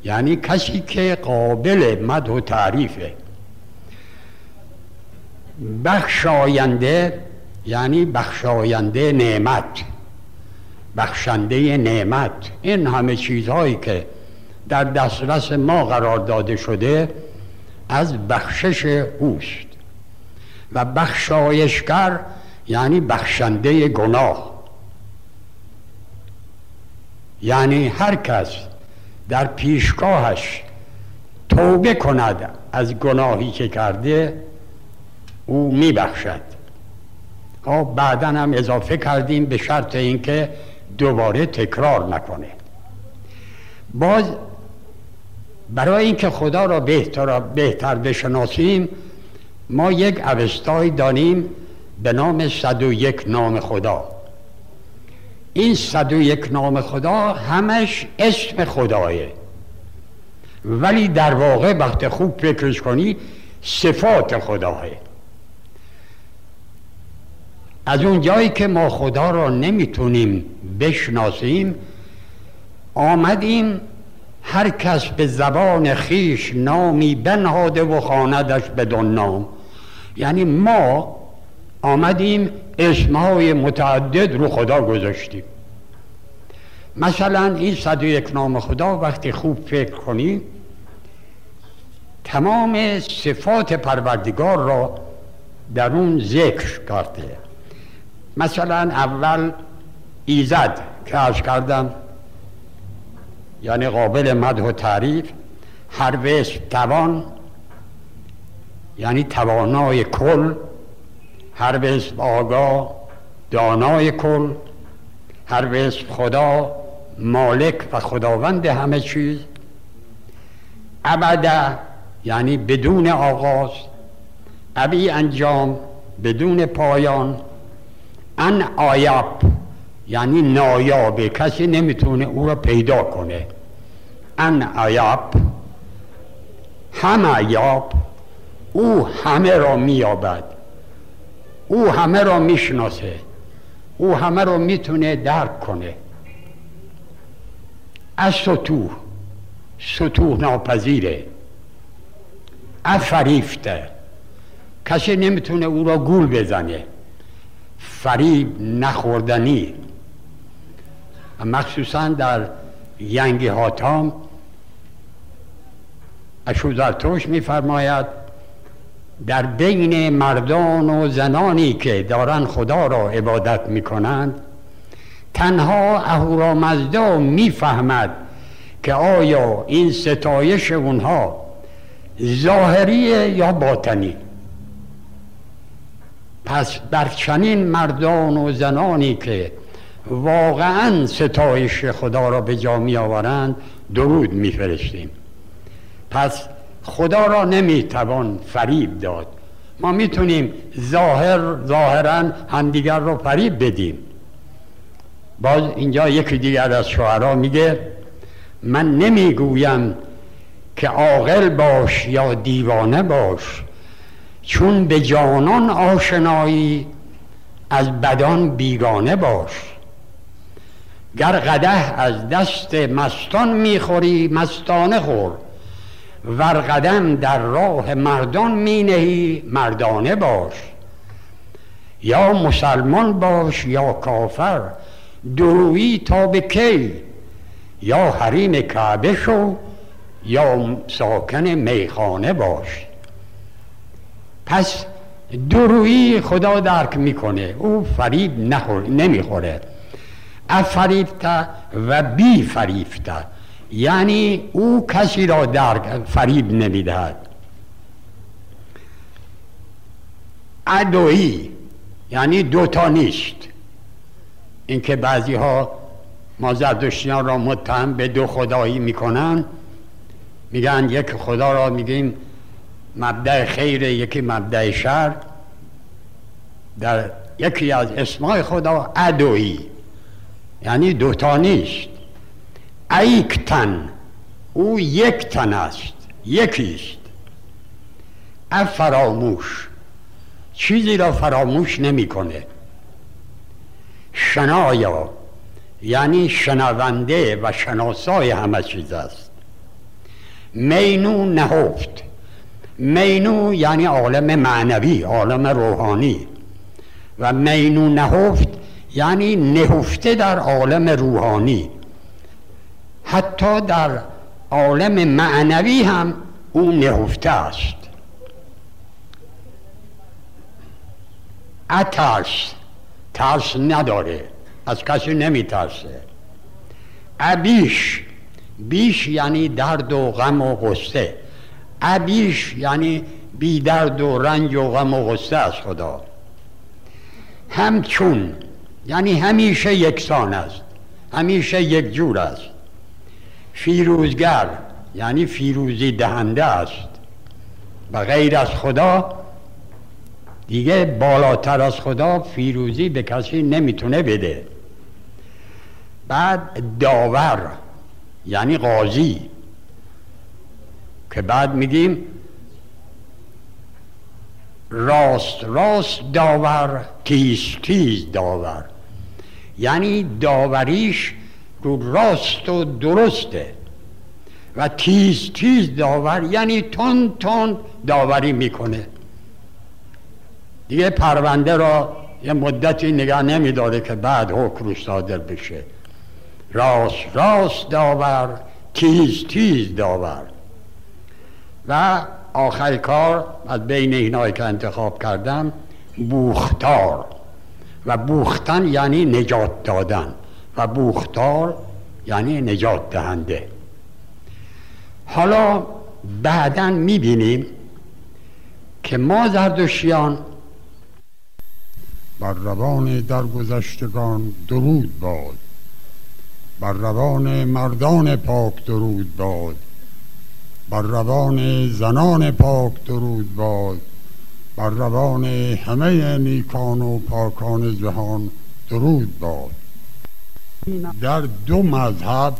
یعنی کسی که قابل مد و تعریفه. بخشاینده یعنی بخشاینده نعمت بخشنده نعمت. این همه چیزهایی که در دسترس ما قرار داده شده از بخشش اوست. و بخشایشگر یعنی بخشنده گناه. یعنی هر کس در پیشگاهش توبه کند از گناهی که کرده او میبخشد. خب بعدا هم اضافه کردیم به شرط اینکه دوباره تکرار نکنه. باز برای اینکه خدا را بهتر, بهتر بشناسیم ما یک اوستای دانیم به نام صد و یک نام خدا. این صد و یک نام خدا همش اسم خدایه. ولی در واقع وقت خوب فکرش کنی صفات خداه از اون جایی که ما خدا را نمی‌تونیم بشناسیم آمدیم هر کس به زبان خیش نامی بنهاده و خاندش بدون نام. یعنی ما آمدیم اسمهای متعدد رو خدا گذاشتیم. مثلا این صد و یک نام خدا وقتی خوب فکر کنی تمام صفات پروردگار را در اون ذکر کرده. مثلا اول ایزد که از کردم یعنی قابل مدح و تعریف هر اسم توان یعنی توانای کل هر اسم آگاه دانای کل هر اسم خدا مالک و خداوند همه چیز. ابدا یعنی بدون آغاز ابی انجام بدون پایان ان آیاب یعنی نایابه کسی نمی‌تونه او را پیدا کنه. ان آیاب همه یاب او همه را مییابد. او همه را می‌شناسه. او همه را می‌تونه درک کنه. از سطوح سطوح ناپذیره. افریفته کسی نمی‌تونه او را گول بزنه. فریب نخوردنی. مخصوصا در ینگی هاتام اشوزرتوش میفرماید در بین مردان و زنانی که دارن خدا را عبادت می‌کنند تنها اهورامزدا می‌فهمد که آیا این ستایش اونها ظاهریه یا باطنی. پس بر چنین مردان و زنانی که واقعا ستایش خدا را به جا می آورند درود میفرستیم. پس خدا را نمی‌توان فریب داد. ما می‌تونیم ظاهر ظاهرا همدیگر را فریب بدیم. باز اینجا یکی دیگر از شعرا میگه من نمی‌گویم که عاقل باش یا دیوانه باش چون به جانان آشنایی از بدان بیگانه باش. گر قده از دست مستان می‌خوری مستانه خور. ور قدم در راه مردان مینهی مردانه باش. یا مسلمان باش یا کافر درویی تا به کی؟ یا حریم کعبه شو یا ساکن میخانه باش. پس درویی خدا درک می‌کنه. او فریب نمی‌خوره. افریبته و بی فریبته یعنی او کسی را درک فریب نمی‌دهد. ادویی یعنی دوتا نیست. اینکه بعضی ها ما را متهم به دو خدایی می‌کنن. میگن یک خدا را میگیم مبدع خیر یکی مبدع شر. در یکی از اسمای خدا ادویی یعنی دوتا نیست. ایک تن او یک تن است یکیست فراموش. چیزی را فراموش نمی‌کنه. شنایا یعنی شنونده و شناسای همه چیز است. مینو نهفت. مینو یعنی عالم معنوی عالم روحانی. و مینو نهفت یعنی نهفته در عالم روحانی. حتی در عالم معنوی هم او نهفته است. اترس ترس نداره از کسی نمیترسه. ابیش بیش یعنی درد و غم و غصه. ابیش یعنی بی درد و رنج و غم و غصه از خدا. همچون یعنی همیشه یکسان است همیشه یک جور است. فیروزگر یعنی فیروزی دهنده است. و غیر از خدا دیگه بالاتر از خدا فیروزی به کسی نمی‌تونه بده. بعد داور یعنی قاضی. که بعد میگیم راست راست داور تیز تیز داور؟ یعنی داوریش رو راست و درسته. و تیز تیز داور؟ یعنی تون تون داوری می‌کنه. دیگه پرونده را یه مدتی نگاه نمیداره که بعد حکم صادر بشه. راست راست داور تیز تیز داور؟ و آخر کار از بین اینایی که انتخاب کردم بوختار. و بوختن یعنی نجات دادن. و بوختار یعنی نجات دهنده. حالا بعدا می‌بینیم که ما زردشیان بر روان درگذشتگان درود باد. بر روان مردان پاک درود باد. بر روان زنان پاک درود باد. بر روان همه نیکان و پاکان جهان درود باد. در دو مذهب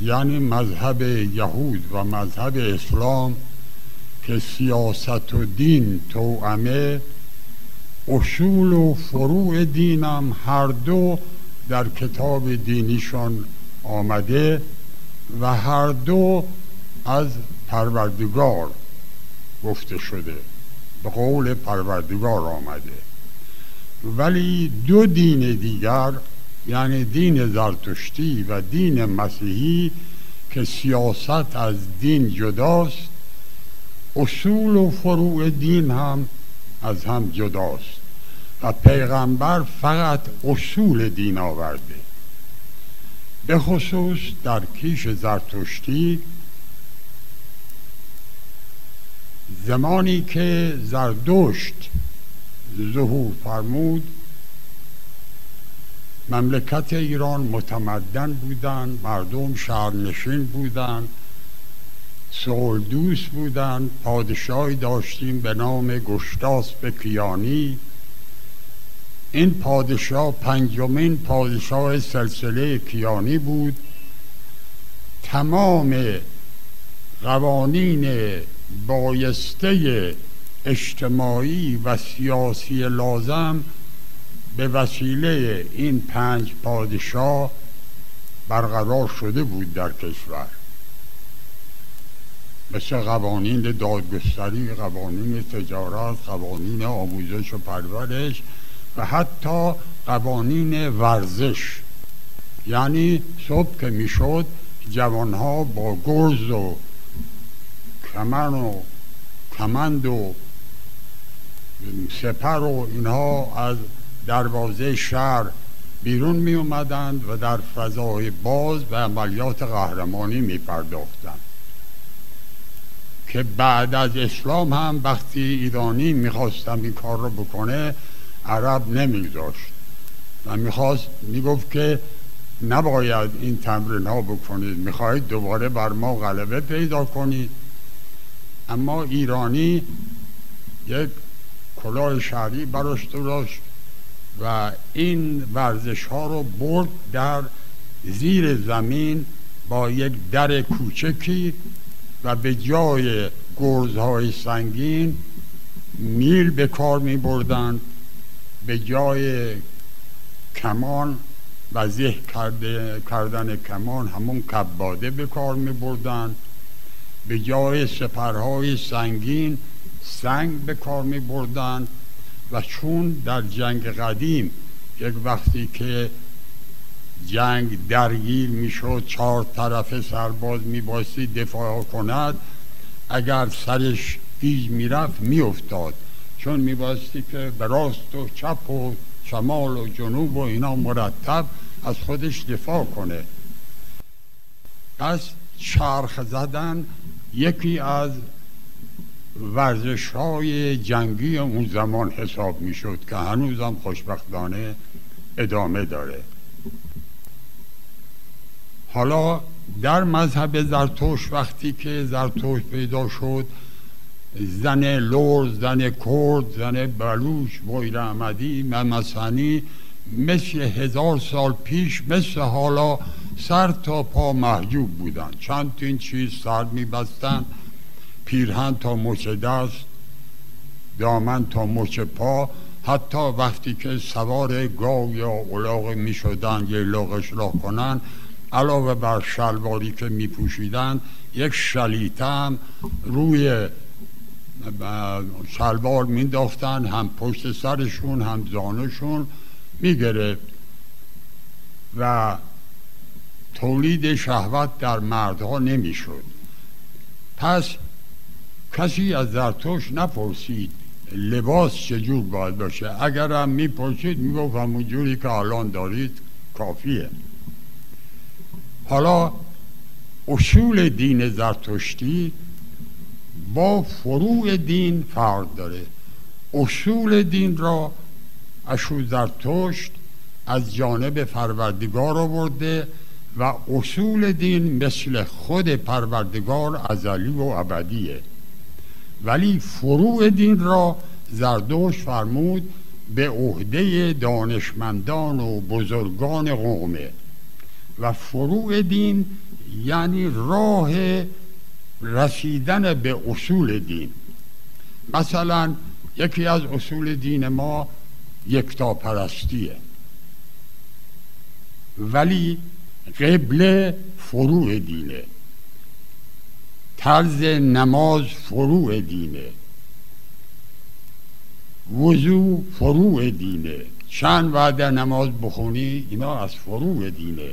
یعنی مذهب یهود و مذهب اسلام که سیاست و دین توعمه اصول و فروع دینم هر دو در کتاب دینیشان آمده و هر دو از پروردگار گفته شده. به قول پروردگار آمده. ولی دو دین دیگر یعنی دین زرتشتی و دین مسیحی که سیاست از دین جداست اصول و فروع دین هم از هم جداست. و پیغمبر فقط اصول دین آورده. به خصوص در کیش زرتشتی زمانی که زردشت ظهور فرمود مملکت ایران متمدن بودند مردم شهرنشین بودند دوست بودند پادشاهی داشتیم به نام گشتاس کیانی. این پادشاه پنجمین پادشاه سلسله کیانی بود. تمام قوانین بایسته اجتماعی و سیاسی لازم به وسیله این پنج پادشاه برقرار شده بود در کشور. مثل قوانین دادگستری قوانین تجارت قوانین آموزش و پرورش و حتی قوانین ورزش. یعنی صبح که می‌شد جوانها با گرز و کمن و کمند و سپر و اینها از دروازه شهر بیرون می اومدند و در فضای باز به عملیات قهرمانی می پرداختند. که بعد از اسلام هم وقتی ایرانی می‌خواستم این کار رو بکنه عرب نمیذاشت. و می‌خواست می‌گفت که نباید این تمرین ها بکنید. می‌خواهید دوباره بر ما غلبه پیدا کنید. اما ایرانی یک کلاه شهری براش درست و این ورزش ها رو برد در زیر زمین با یک در کوچکی و به جای گرزهای سنگین میل به کار می بردن به جای کمان و زه کردن کمان همون کباده به کار می بردن به جای سپرهای سنگین سنگ به کار می بردن و چون در جنگ قدیم یک وقتی که جنگ درگیر می‌شد چهار طرف سرباز میباستی دفاع کند. اگر سرش گیج می‌رفت میافتاد چون میباستی که به راست و چپ و شمال و جنوب و اینا مرتب از خودش دفاع کنه. پس چرخ زدن یکی از ورزش های جنگی اون زمان حساب می‌شد که هنوزم خوشبختانه ادامه داره. حالا در مذهب زرتوش وقتی که زرتوش پیدا شد زن لور زن کرد زن بلوش ویر احمدی ممسنی مثل هزار سال پیش مثل حالا سر تا پا محجوب بودن. چند این چیز سر میبستن. پیرهن تا مچ دست دامن تا مچ پا. حتی وقتی که سوار گاو یا الاغ می شدن یه لاغش را کنن علاوه بر شلواری که می پوشیدن یک شلیته هم روی شلوار مینداختن هم پشت سرشون هم زانشون می‌گرفت و تولید شهوت در مردها نمی‌شد. پس کسی از زرتوش نپرسید لباس چجور باید باشه. اگر هم می‌پرسید می‌گفت همون جوری که الان دارید کافیه. حالا اصول دین زرتشتی با فروع دین فرق داره. اصول دین را اشو زرتشت از جانب پروردگار آورده و اصول دین مثل خود پروردگار ازلی و ابدیه. ولی فروع دین را زردوش فرمود به عهده دانشمندان و بزرگان قومه. و فروع دین یعنی راه رسیدن به اصول دین. مثلا یکی از اصول دین ما یکتا پرستیه ولی قبل فروع دینه. طرز نماز فروع دینه. وضوع فروع دینه. چند وعده نماز بخونی اینا از فروع دینه.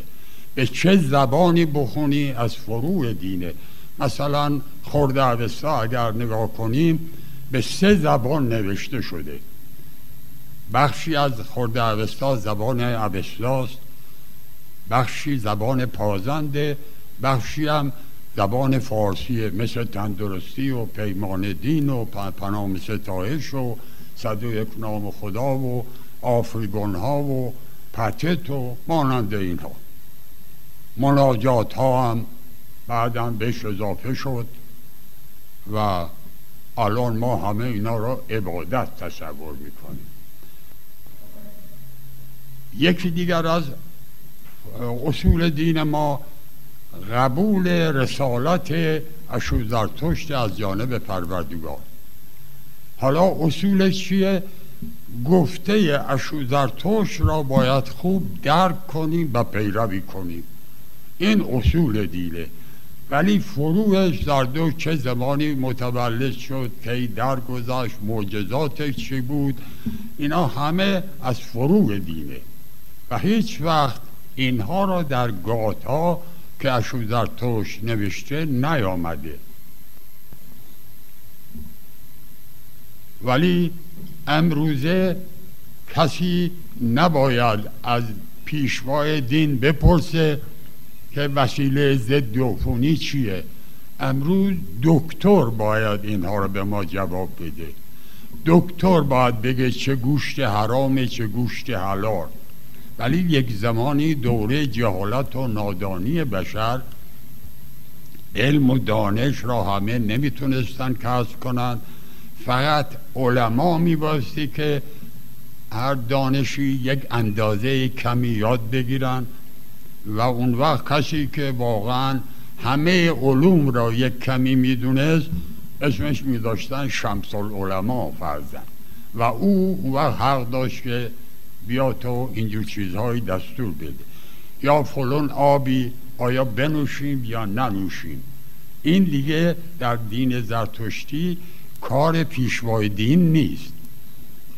به چه زبانی بخونی از فروع دینه. مثلا خورده عوستا اگر نگاه کنیم به سه زبان نوشته شده. بخشی از خورده عوستا زبان عوستاست بخشی زبان پازنده بخشی هم زبان فارسیه مثل تندرستی و پیمان دین و پنام ستایش و صد و یک نام خدا و آفریگون ها و پتت و مانند اینها. مناجات ها هم بعدا بهش اضافه شد و الان ما همه اینا را عبادت تصور می‌کنیم. یکی دیگر از اصول دین ما قبول رسالت اشوزرتشت از جانب پروردگار. حالا اصولش چیه؟ گفته اشوزرتشت را باید خوب درک کنیم و پیروی کنیم. این اصول دیله. ولی فروعش در دو چه زمانی متولد شد که درگذشت معجزاتش چی بود؟ اینا همه از فروع دینه. و هیچ وقت اینها را در گاتا که اشوزرتوش نوشته نیامده. ولی امروزه کسی نباید از پیشوای دین بپرسه که وسیله ضد عفونی چیه. امروز دکتر باید اینها رو به ما جواب بده. دکتر باید بگه چه گوشت حرامه چه گوشت حلال. ولی یک زمانی دوره جهالت و نادانی بشر علم و دانش را همه نمی‌تونستن کسب کنند فقط علما میباستی که هر دانشی یک اندازه کمی یاد بگیرن و اون وقت کسی که واقعا همه علوم را یک کمی می‌دونست اسمش میداشتن شمس العلماء فرزن و او وقت حق داشت که بیا تو اینجور چیزهایی دستور بده. یا فلان آبی آیا بنوشیم یا ننوشیم. این دیگه در دین زرتشتی کار پیشوای دین نیست.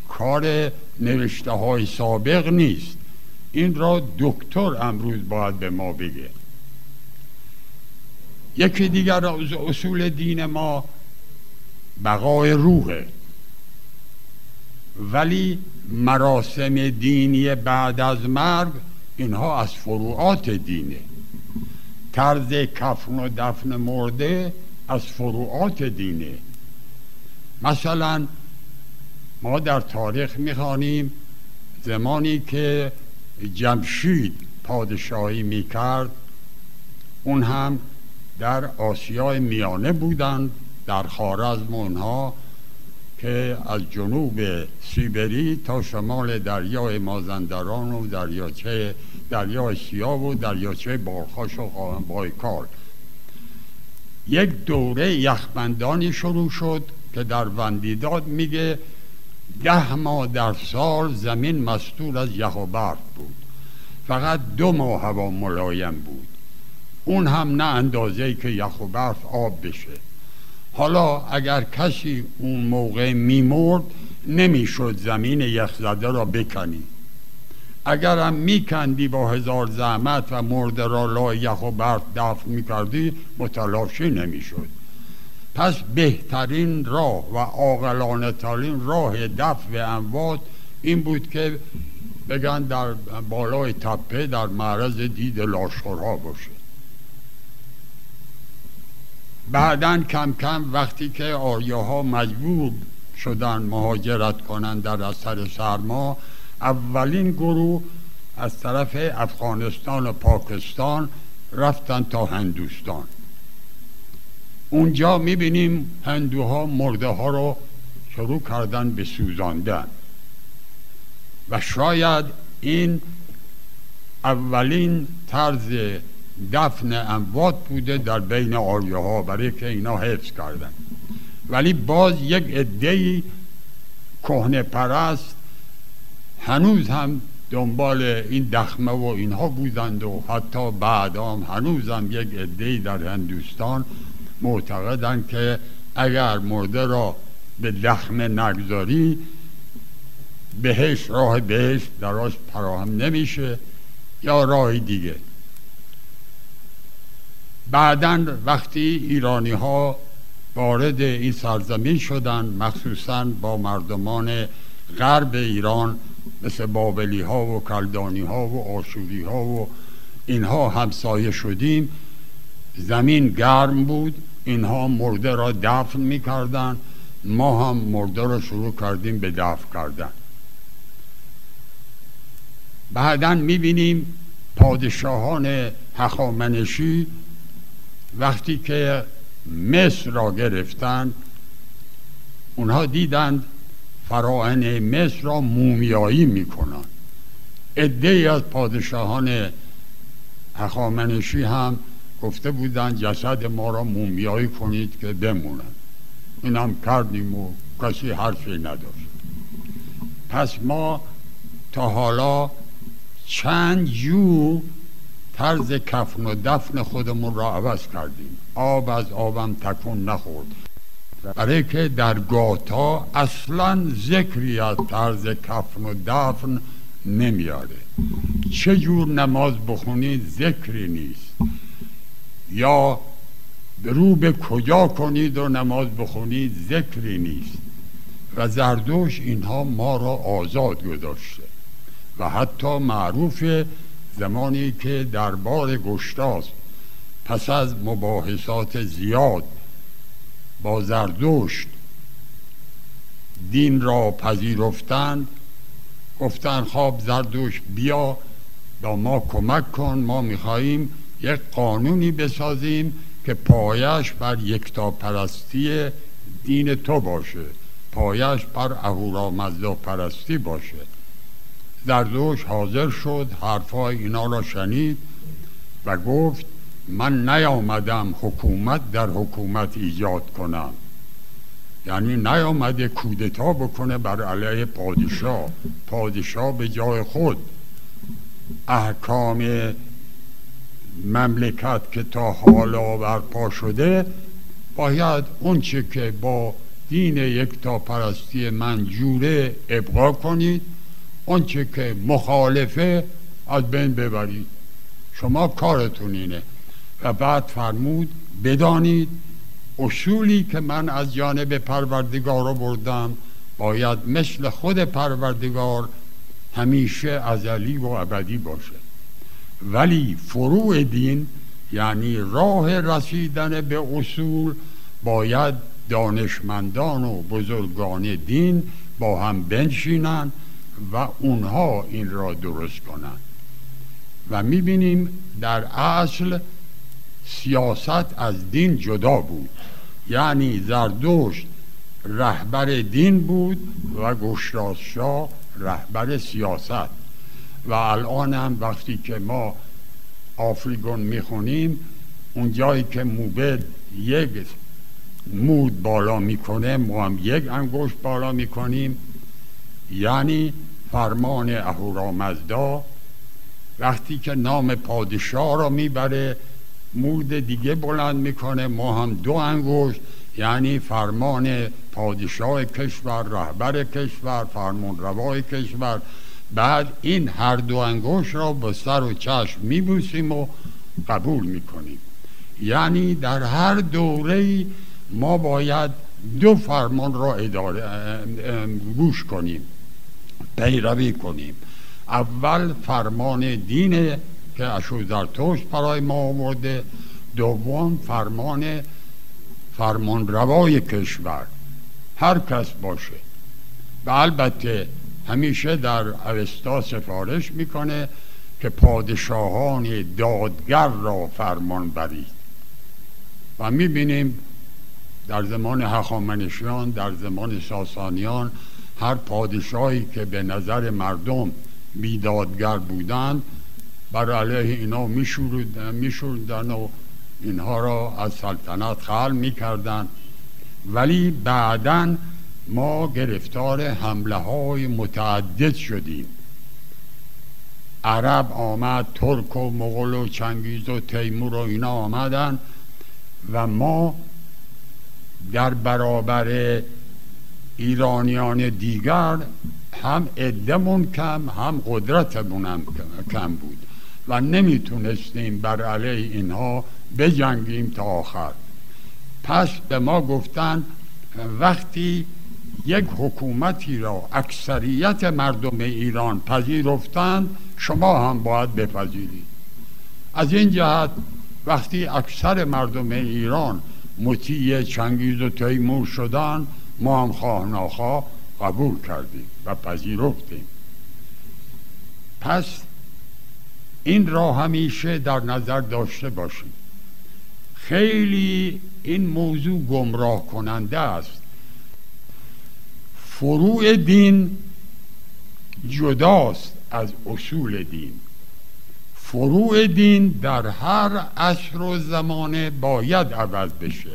کار نوشته های سابق نیست. این را دکتر امروز باید به ما بگه. یکی دیگر از اصول دین ما بقای روحه. ولی مراسم دینی بعد از مرگ اینها از فروعات دینه. طرز کفن و دفن مرده از فروعات دینه. مثلا ما در تاریخ می‌خوانیم زمانی که جمشید پادشاهی می‌کرد اون هم در آسیای میانه بودند در خارزم اونها که از جنوب سیبری تا شمال دریای مازندران و دریاچه دریای سیاه و دریاچه بارخاش و بایکال. یک دوره یخبندانی شروع شد که در وندیداد میگه ده ماه در سال زمین مستور از یخ و برف بود. فقط دو ماه هوا ملایم بود. اون هم نه اندازه که یخ و برف آب بشه. حالا اگر کسی اون موقع میمرد نمی‌شد زمین یخزده را بکنی. اگر هم میکندی با هزار زحمت و مرده را لا یخ و برف دفن می‌کردی متلاشی نمی‌شد. پس بهترین راه و عاقلانه ترین راه دفع اموات این بود که بگن در بالای تپه در معرض دید لاشخورها باشه. بعدا کم کم وقتی که آریاها مجبور شدن مهاجرت کنند در اثر سرما اولین گروه از طرف افغانستان و پاکستان رفتن تا هندوستان. اونجا می‌بینیم هندوها مرده ها رو شروع کردن به سوزاندن. و شاید این اولین طرز دفن اموات بوده در بین آریه ها برای که اینا حفظ کردن. ولی باز یک عده کهنه پرست هنوز هم دنبال این دخمه و اینها بودند و حتی بعد هم هنوز هم یک عده در هندوستان معتقدند که اگر مرده را به دخمه نگذاری بهش راه بهش دراش فراهم نمیشه یا راه دیگه. بعدا وقتی ایرانی ها وارد این سرزمین شدند مخصوصا با مردمان غرب ایران مثل بابلی ها و کلدانی ها و آشوری ها و اینها همسایه شدیم زمین گرم بود اینها مرده را دفن می‌کردند ما هم مرده را شروع کردیم به دفن کردن. بعدا می‌بینیم پادشاهان هخامنشی وقتی که مصر را گرفتند اونها دیدند فراهن مصر را مومیایی می‌کنند. عده از پادشاهان هخامنشی هم گفته بودند جسد ما را مومیایی کنید که بمونند. این هم کردیم و کسی حرفی نداشت. پس ما تا حالا چند جو طرز کفن و دفن خودمون را عوض کردیم. آب از آبم تکون نخورد. برای که در گاتا اصلا ذکری از طرز کفن و دفن نمیاره. چه جور نماز بخونید ذکری نیست. یا رو به کجا کنید و نماز بخونید ذکری نیست. و زردوش اینها ما را آزاد گذاشته. و حتی معروف زمانی که دربار گشتاس پس از مباحثات زیاد با زردشت دین را پذیرفتند گفتند خواب زردوش بیا با ما کمک کن ما می‌خواهیم یک قانونی بسازیم که پایش بر یکتا پرستی دین تو باشه پایش بر اهورامزدا پرستی باشه. زردوش حاضر شد حرفای اینا را شنید و گفت من نیامدم حکومت در حکومت ایجاد کنم. یعنی نیامده کودتا بکنه بر علیه پادشاه. پادشاه به جای خود. احکام مملکت که تا حالا برپا شده باید اونچه که با دین یک تا پرستی من جوره ابقا کنید. اونچه که مخالفه از بین ببرید. شما کارتون اینه. و بعد فرمود بدانید اصولی که من از جانب پروردگار بردم باید مثل خود پروردگار همیشه ازلی و ابدی باشه. ولی فروع دین یعنی راه رسیدن به اصول باید دانشمندان و بزرگان دین با هم بنشینند و اونها این را درست کنند. و می‌بینیم در اصل سیاست از دین جدا بود. یعنی زردشت رهبر دین بود و گشتاس شاه رهبر سیاست. و الان هم وقتی که ما آفریگون می‌خونیم اون جایی که موبد یک مود بالا می‌کنه ما هم یک انگشت بالا می‌کنیم. یعنی فرمان اهورامزدا وقتی که نام پادشاه را می‌بره مود دیگه بلند می‌کنه ما هم دو انگشت یعنی فرمان پادشاه کشور رهبر کشور فرمان روای کشور. بعد این هر دو انگشت را با سر و چشم میبوسیم و قبول می‌کنیم. یعنی در هر دوره ما باید دو فرمان را اداره گوش کنیم. پیروی کنیم. اول فرمان دین که اشو زرتشت برای ما آورده. دوم فرمان فرمان روای کشور. هر کس باشه. و البته همیشه در اوستا سفارش می‌کنه که پادشاهان دادگر را فرمان برید. و می‌بینیم در زمان هخامنشیان در زمان ساسانیان هر پادشاهی که به نظر مردم بیدادگر بودند بر علیه اینا میشوردن و اینها را از سلطنت خل می‌کردند. ولی بعدا ما گرفتار حمله های متعدد شدیم. عرب آمد ترک و مغول و چنگیز و تیمور و اینا آمدن و ما در برابر ایرانیان دیگر هم عدمون کم هم قدرتمون هم کم بود. و نمی‌تونستیم بر علیه اینها بجنگیم تا آخر. پس به ما گفتن وقتی یک حکومتی را اکثریت مردم ایران پذیرفتند شما هم باید بپذیرید. از این جهت وقتی اکثر مردم ایران مطیع چنگیز و تیمور شدن ما هم خواه ناخواه قبول کردیم و پذیرفتیم. پس این را همیشه در نظر داشته باشیم. خیلی این موضوع گمراه کننده است. فروع دین جداست از اصول دین. فروع دین در هر عصر و زمانه باید عوض بشه.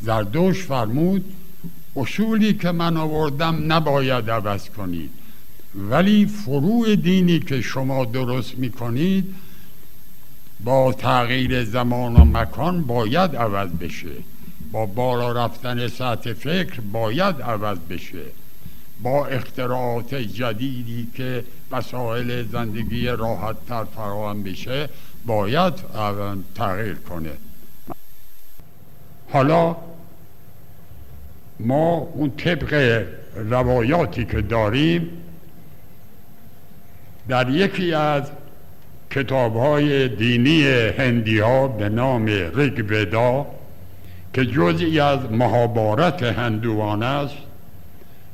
زردوش فرمود اصولی که من آوردم نباید عوض کنید. ولی فروع دینی که شما درست می‌کنید با تغییر زمان و مکان باید عوض بشه. با بالا رفتن سطح فکر باید عوض بشه. با اختراعات جدیدی که وسایل زندگی راحت تر فراهم بشه باید تغییر کنه. حالا ما اون طبق روایاتی که داریم در یکی از کتاب های دینی هندی ها به نام ریگ ودا که جزئی از مهابارت هندوان است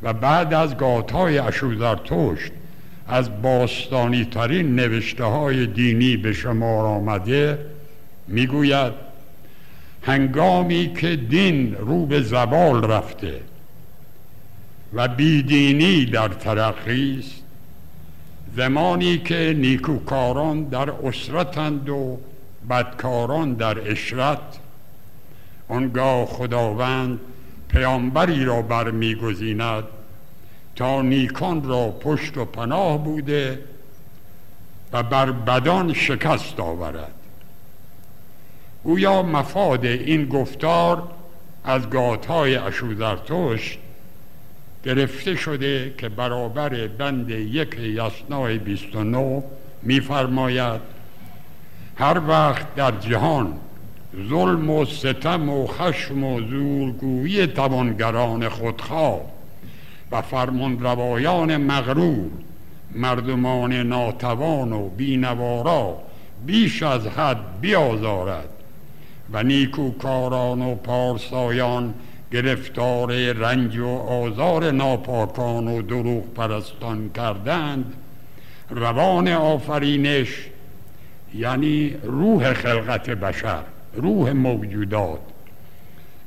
و بعد از گاتهای اشوزرتشت از باستانی ترین نوشته های دینی به شمار آمده می‌گوید هنگامی که دین رو به زبال رفته و بیدینی در ترقی است زمانی که نیکوکاران در اسرتند و بدکاران در اشرت آنگاه خداوند پیامبری را برمیگزیند تا نیکان را پشت و پناه بوده و بر بدان شکست آورد. یا مفاد این گفتار از گاتهای اشوزرتشت گرفته شده که برابر بند یک یسنای 29 میفرماید هر وقت در جهان ظلم و ستم و خشم و زورگویی توانگران خودخواه و فرمان روایان مغرور مردمان ناتوان و بینوارا بیش از حد بیازارد. و نیکوکاران و پارسایان گرفتار رنج و آزار ناپاکان و دروغ پرستان کردند. روان آفرینش یعنی روح خلقت بشر روح موجودات.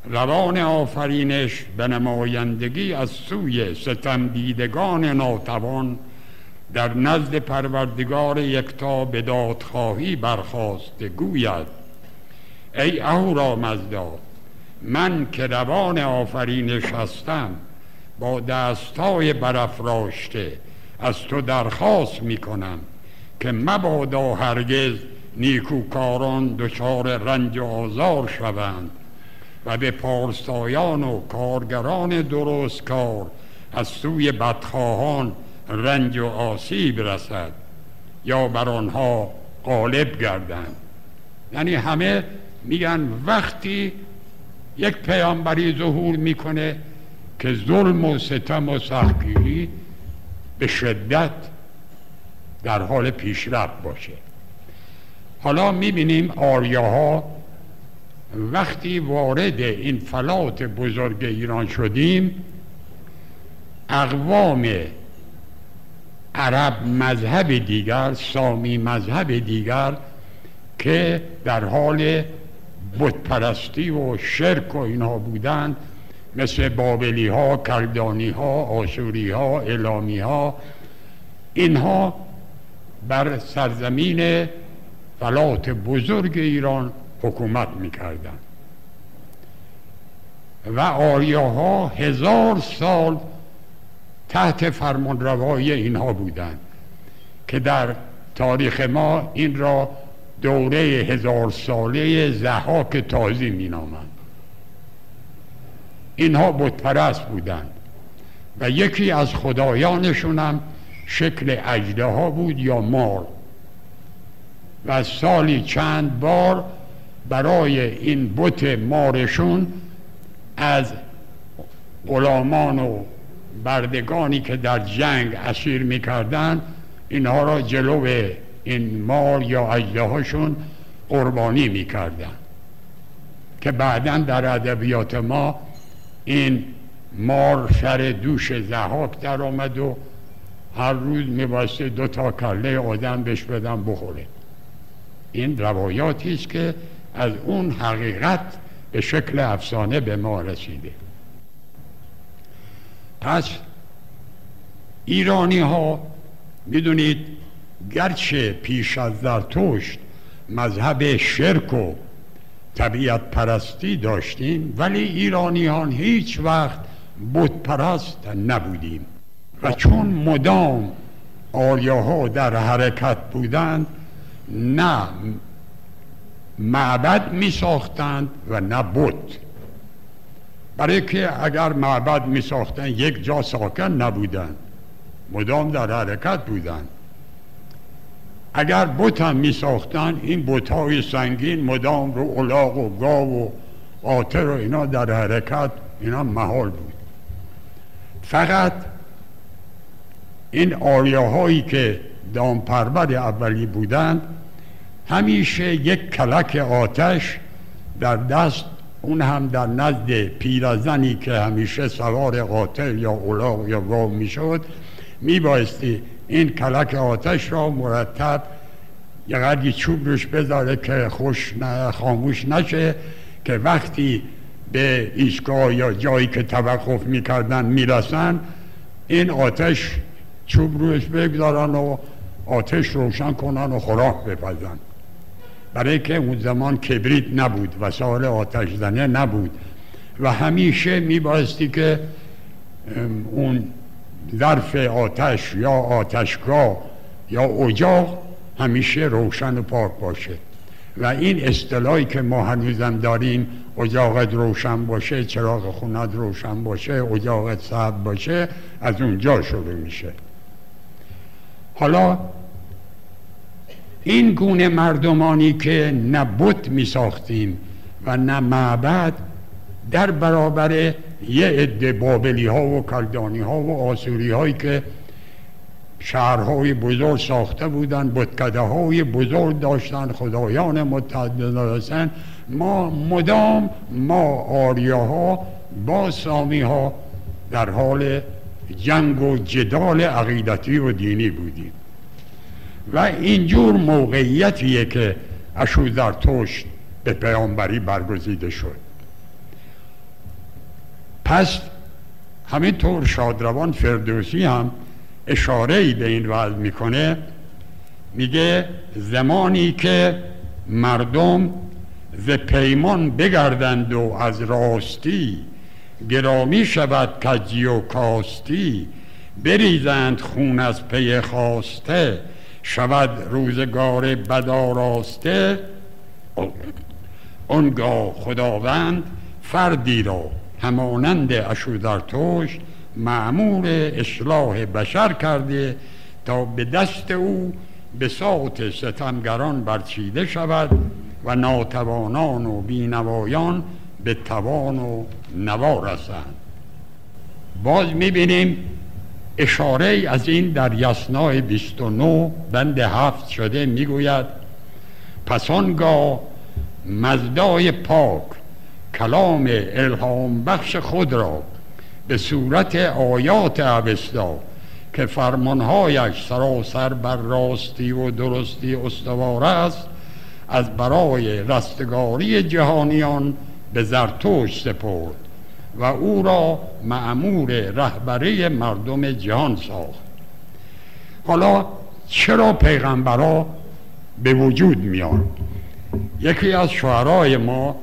روان آفرینش به نمایندگی از سوی ستم دیدگان ناتوان در نزد پروردگار یکتا به دادخواهی برخواسته گوید ای اهورا مزدا من که روان آفرینش هستم با دستای برافراشته از تو درخواست می کنم که مبادا هرگز نیکوکاران دچار رنج و آزار شوند و به پارسایان و کارگران درست کار از سوی بدخواهان رنج و آسیب رسد یا بر آنها غالب گردند. یعنی همه میگن وقتی یک پیامبری ظهور می‌کنه که ظلم و ستم و سختگیری به شدت در حال پیشرفت باشه. حالا می‌بینیم آریاها وقتی وارد این فلات بزرگ ایران شدیم اقوام عرب مذهب دیگر سامی مذهب دیگر که در حال بتپرستی و شرک و اینها بودند مثل بابلی ها، کلدانی ها، آشوری ها، الامی ها اینها بر سرزمین فلات بزرگ ایران حکومت می‌کردند. و آریاها هزار سال تحت فرمان روای اینها بودند که در تاریخ ما این را دوره هزار ساله زحاک تازی می نامند اینها بتپرست بودند و یکی از خدایانشون هم شکل اجده ها بود یا مار. و سالی چند بار برای این بت مارشون از غلامان و بردگانی که در جنگ اسیر می‌کردن اینها را جلو این مار یا اجده هاشون قربانی می‌کردن. که بعدا در ادبیات ما این مار سر دوش زهاک در آمد و هر روز میباسته دو تا کله آدم بهش بدن بخوره. این روایاتی است که از اون حقیقت به شکل افسانه به ما رسیده. پس ایرانی ها می‌دونید گرچه پیش از زرتشت مذهب شرک و طبیعت پرستی داشتیم ولی ایرانیان هیچ وقت بود پرست نبودیم. و چون مدام آریاها در حرکت بودند نه معبد می ساختند و نه بود برای که اگر معبد می ساختند یک جا ساکن نبودند. مدام در حرکت بودند. اگر بت هم می ساختن این بت های سنگین مدام رو الاغ و گاو و آتر و اینا در حرکت اینا محال بود. فقط این آریاهایی که دامپرور اولی بودند همیشه یک کلک آتش در دست اون هم در نزد پیرزنی که همیشه سوار قاتل یا اولاغ یا گاو می‌شد میبایستی این کلک آتش را مرتب یه چوب روش بذاره که خوش خاموش نشه که وقتی به ایستگاه یا جایی که توقف می‌کردن می‌رسن این آتش چوب روش بگذارن و آتش روشن کنن و خوراک بپزن. برای که اون زمان کبریت نبود وسایل آتش زنه نبود. و همیشه میبایستی که اون ظرف آتش یا آتشگاه یا اجاق همیشه روشن و پاک باشه. و این اصطلاحی که ما هنوزم داریم اجاقت روشن باشه چراغ خونت روشن باشه اجاقت سرد باشه از اونجا شروع میشه. حالا این گونه مردمانی که نه بت می ساختیم و نه معبد در برابر یه عده بابلی ها و کلدانی ها و آسوری هایی که شهرهای بزرگ ساخته بودند بتکده های بزرگ داشتن خدایان متعدد داشتن ما مدام ما آریاها با سامی ها در حال جنگ و جدال عقیدتی و دینی بودیم. و اینجور موقعیتیه که توشت به پیامبری برگزیده شد. پس همینطور شادروان فردوسی هم اشاره ای به این وضع می‌کنه میگه زمانی که مردم ز پیمان بگردند و از راستی گرامی شود کجی و کاستی بریزند خون از پی خواسته شود روزگار بداراسته. اونگاه خداوند فردی را همانند توش معمور اصلاح بشر کرده تا به دست او به ساعت ستمگران برچیده شود و ناتوانان و بینوایان به توان و نوا رسند. باز می‌بینیم اشاره از این در یسنای 29 بند هفت شده می‌گوید پس مزدای پاک کلام الهام بخش خود را به صورت آیات اوستا که فرمانهایش سراسر بر راستی و درستی استوار است از برای رستگاری جهانیان به زرتوش سپرد و او را معمور رهبری مردم جهان ساخت. حالا چرا پیغمبرا به وجود میان؟ یکی از شعرهای ما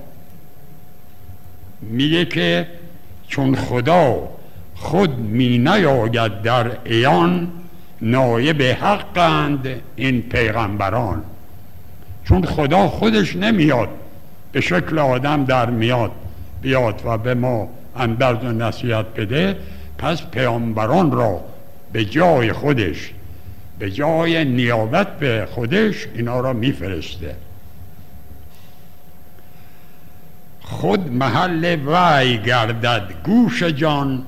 میگه که چون خدا خود می نیاید در ایان نایب حقند این پیغمبران. چون خدا خودش نمیاد به شکل آدم در میاد بیاد و به ما اندرز و نصیحت بده پس پیامبران را به جای خودش به جای نیابت به خودش اینا را میفرسته. خود محل وعی گردد گوش جان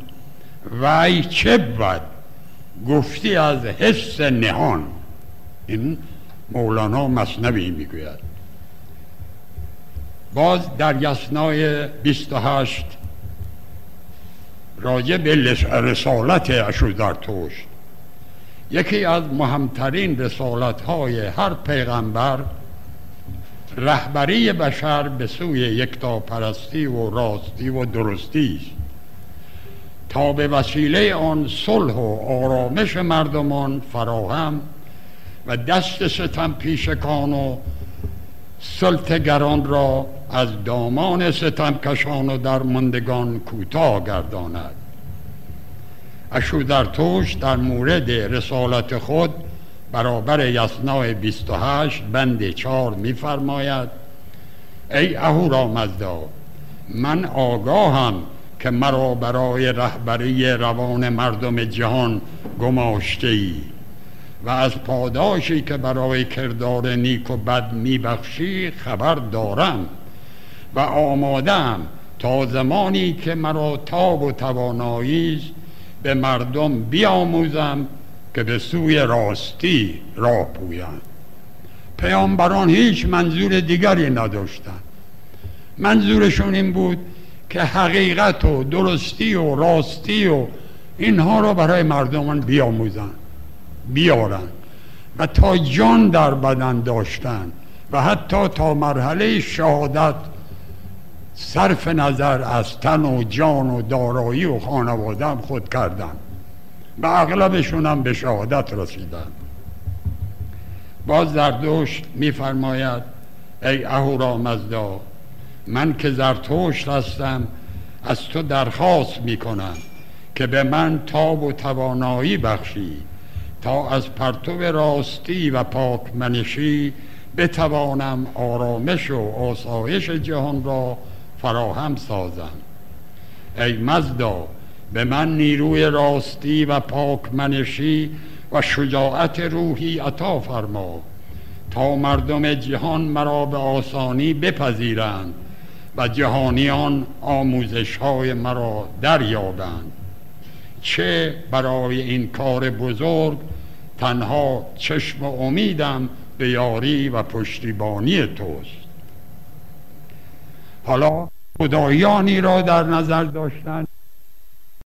وعی چه بود؟ گفتی از حس نهان. این مولانا مصنوی می‌گوید. باز در یسنای 28 راجع به رسالت توشت یکی از مهمترین رسالت های هر پیغمبر رهبری بشر به سوی یکتاپرستی و راستی و درستی است. تا به وسیله آن صلح و آرامش مردمان فراهم و دست ستم پیشکان و سلطگران را از دامان ستم کشان و درماندگان کوتاه گرداند. توش در مورد رسالت خود برابر یسنا 28 بند 4 میفرماید ای اهورامزدا من آگاهم که مرا برای رهبری روان مردم جهان گماشته ای و از پاداشی که برای کردار نیک و بد میبخشی خبر دارم و آمادم تا زمانی که مرا تاب و توانایی به مردم بیاموزم که به سوی راستی راه پویند. پیامبران هیچ منظور دیگری نداشتند. منظورشون این بود که حقیقت و درستی و راستی و اینها را برای مردمان بیاموزن بیارن و تا جان در بدن داشتن و حتی تا مرحله شهادت صرف نظر از تن و جان و دارایی و خانواده خود کردن و اغلبشون هم به شهادت رسیدن. باز دوش میفرماید ای اهورامزدا من که زرتشت هستم از تو درخواست می‌کنم که به من تاب و توانایی بخشی تا از پرتو راستی و پاک منشی بتوانم آرامش و آسایش جهان را فراهم سازم. ای مزدا به من نیروی راستی و پاک منشی و شجاعت روحی عطا فرما تا مردم جهان مرا به آسانی بپذیرند و جهانیان آموزش های مرا دریابند. چه برای این کار بزرگ تنها چشم و امیدم به یاری و پشتیبانی توست. حالا خدایانی را در نظر داشتن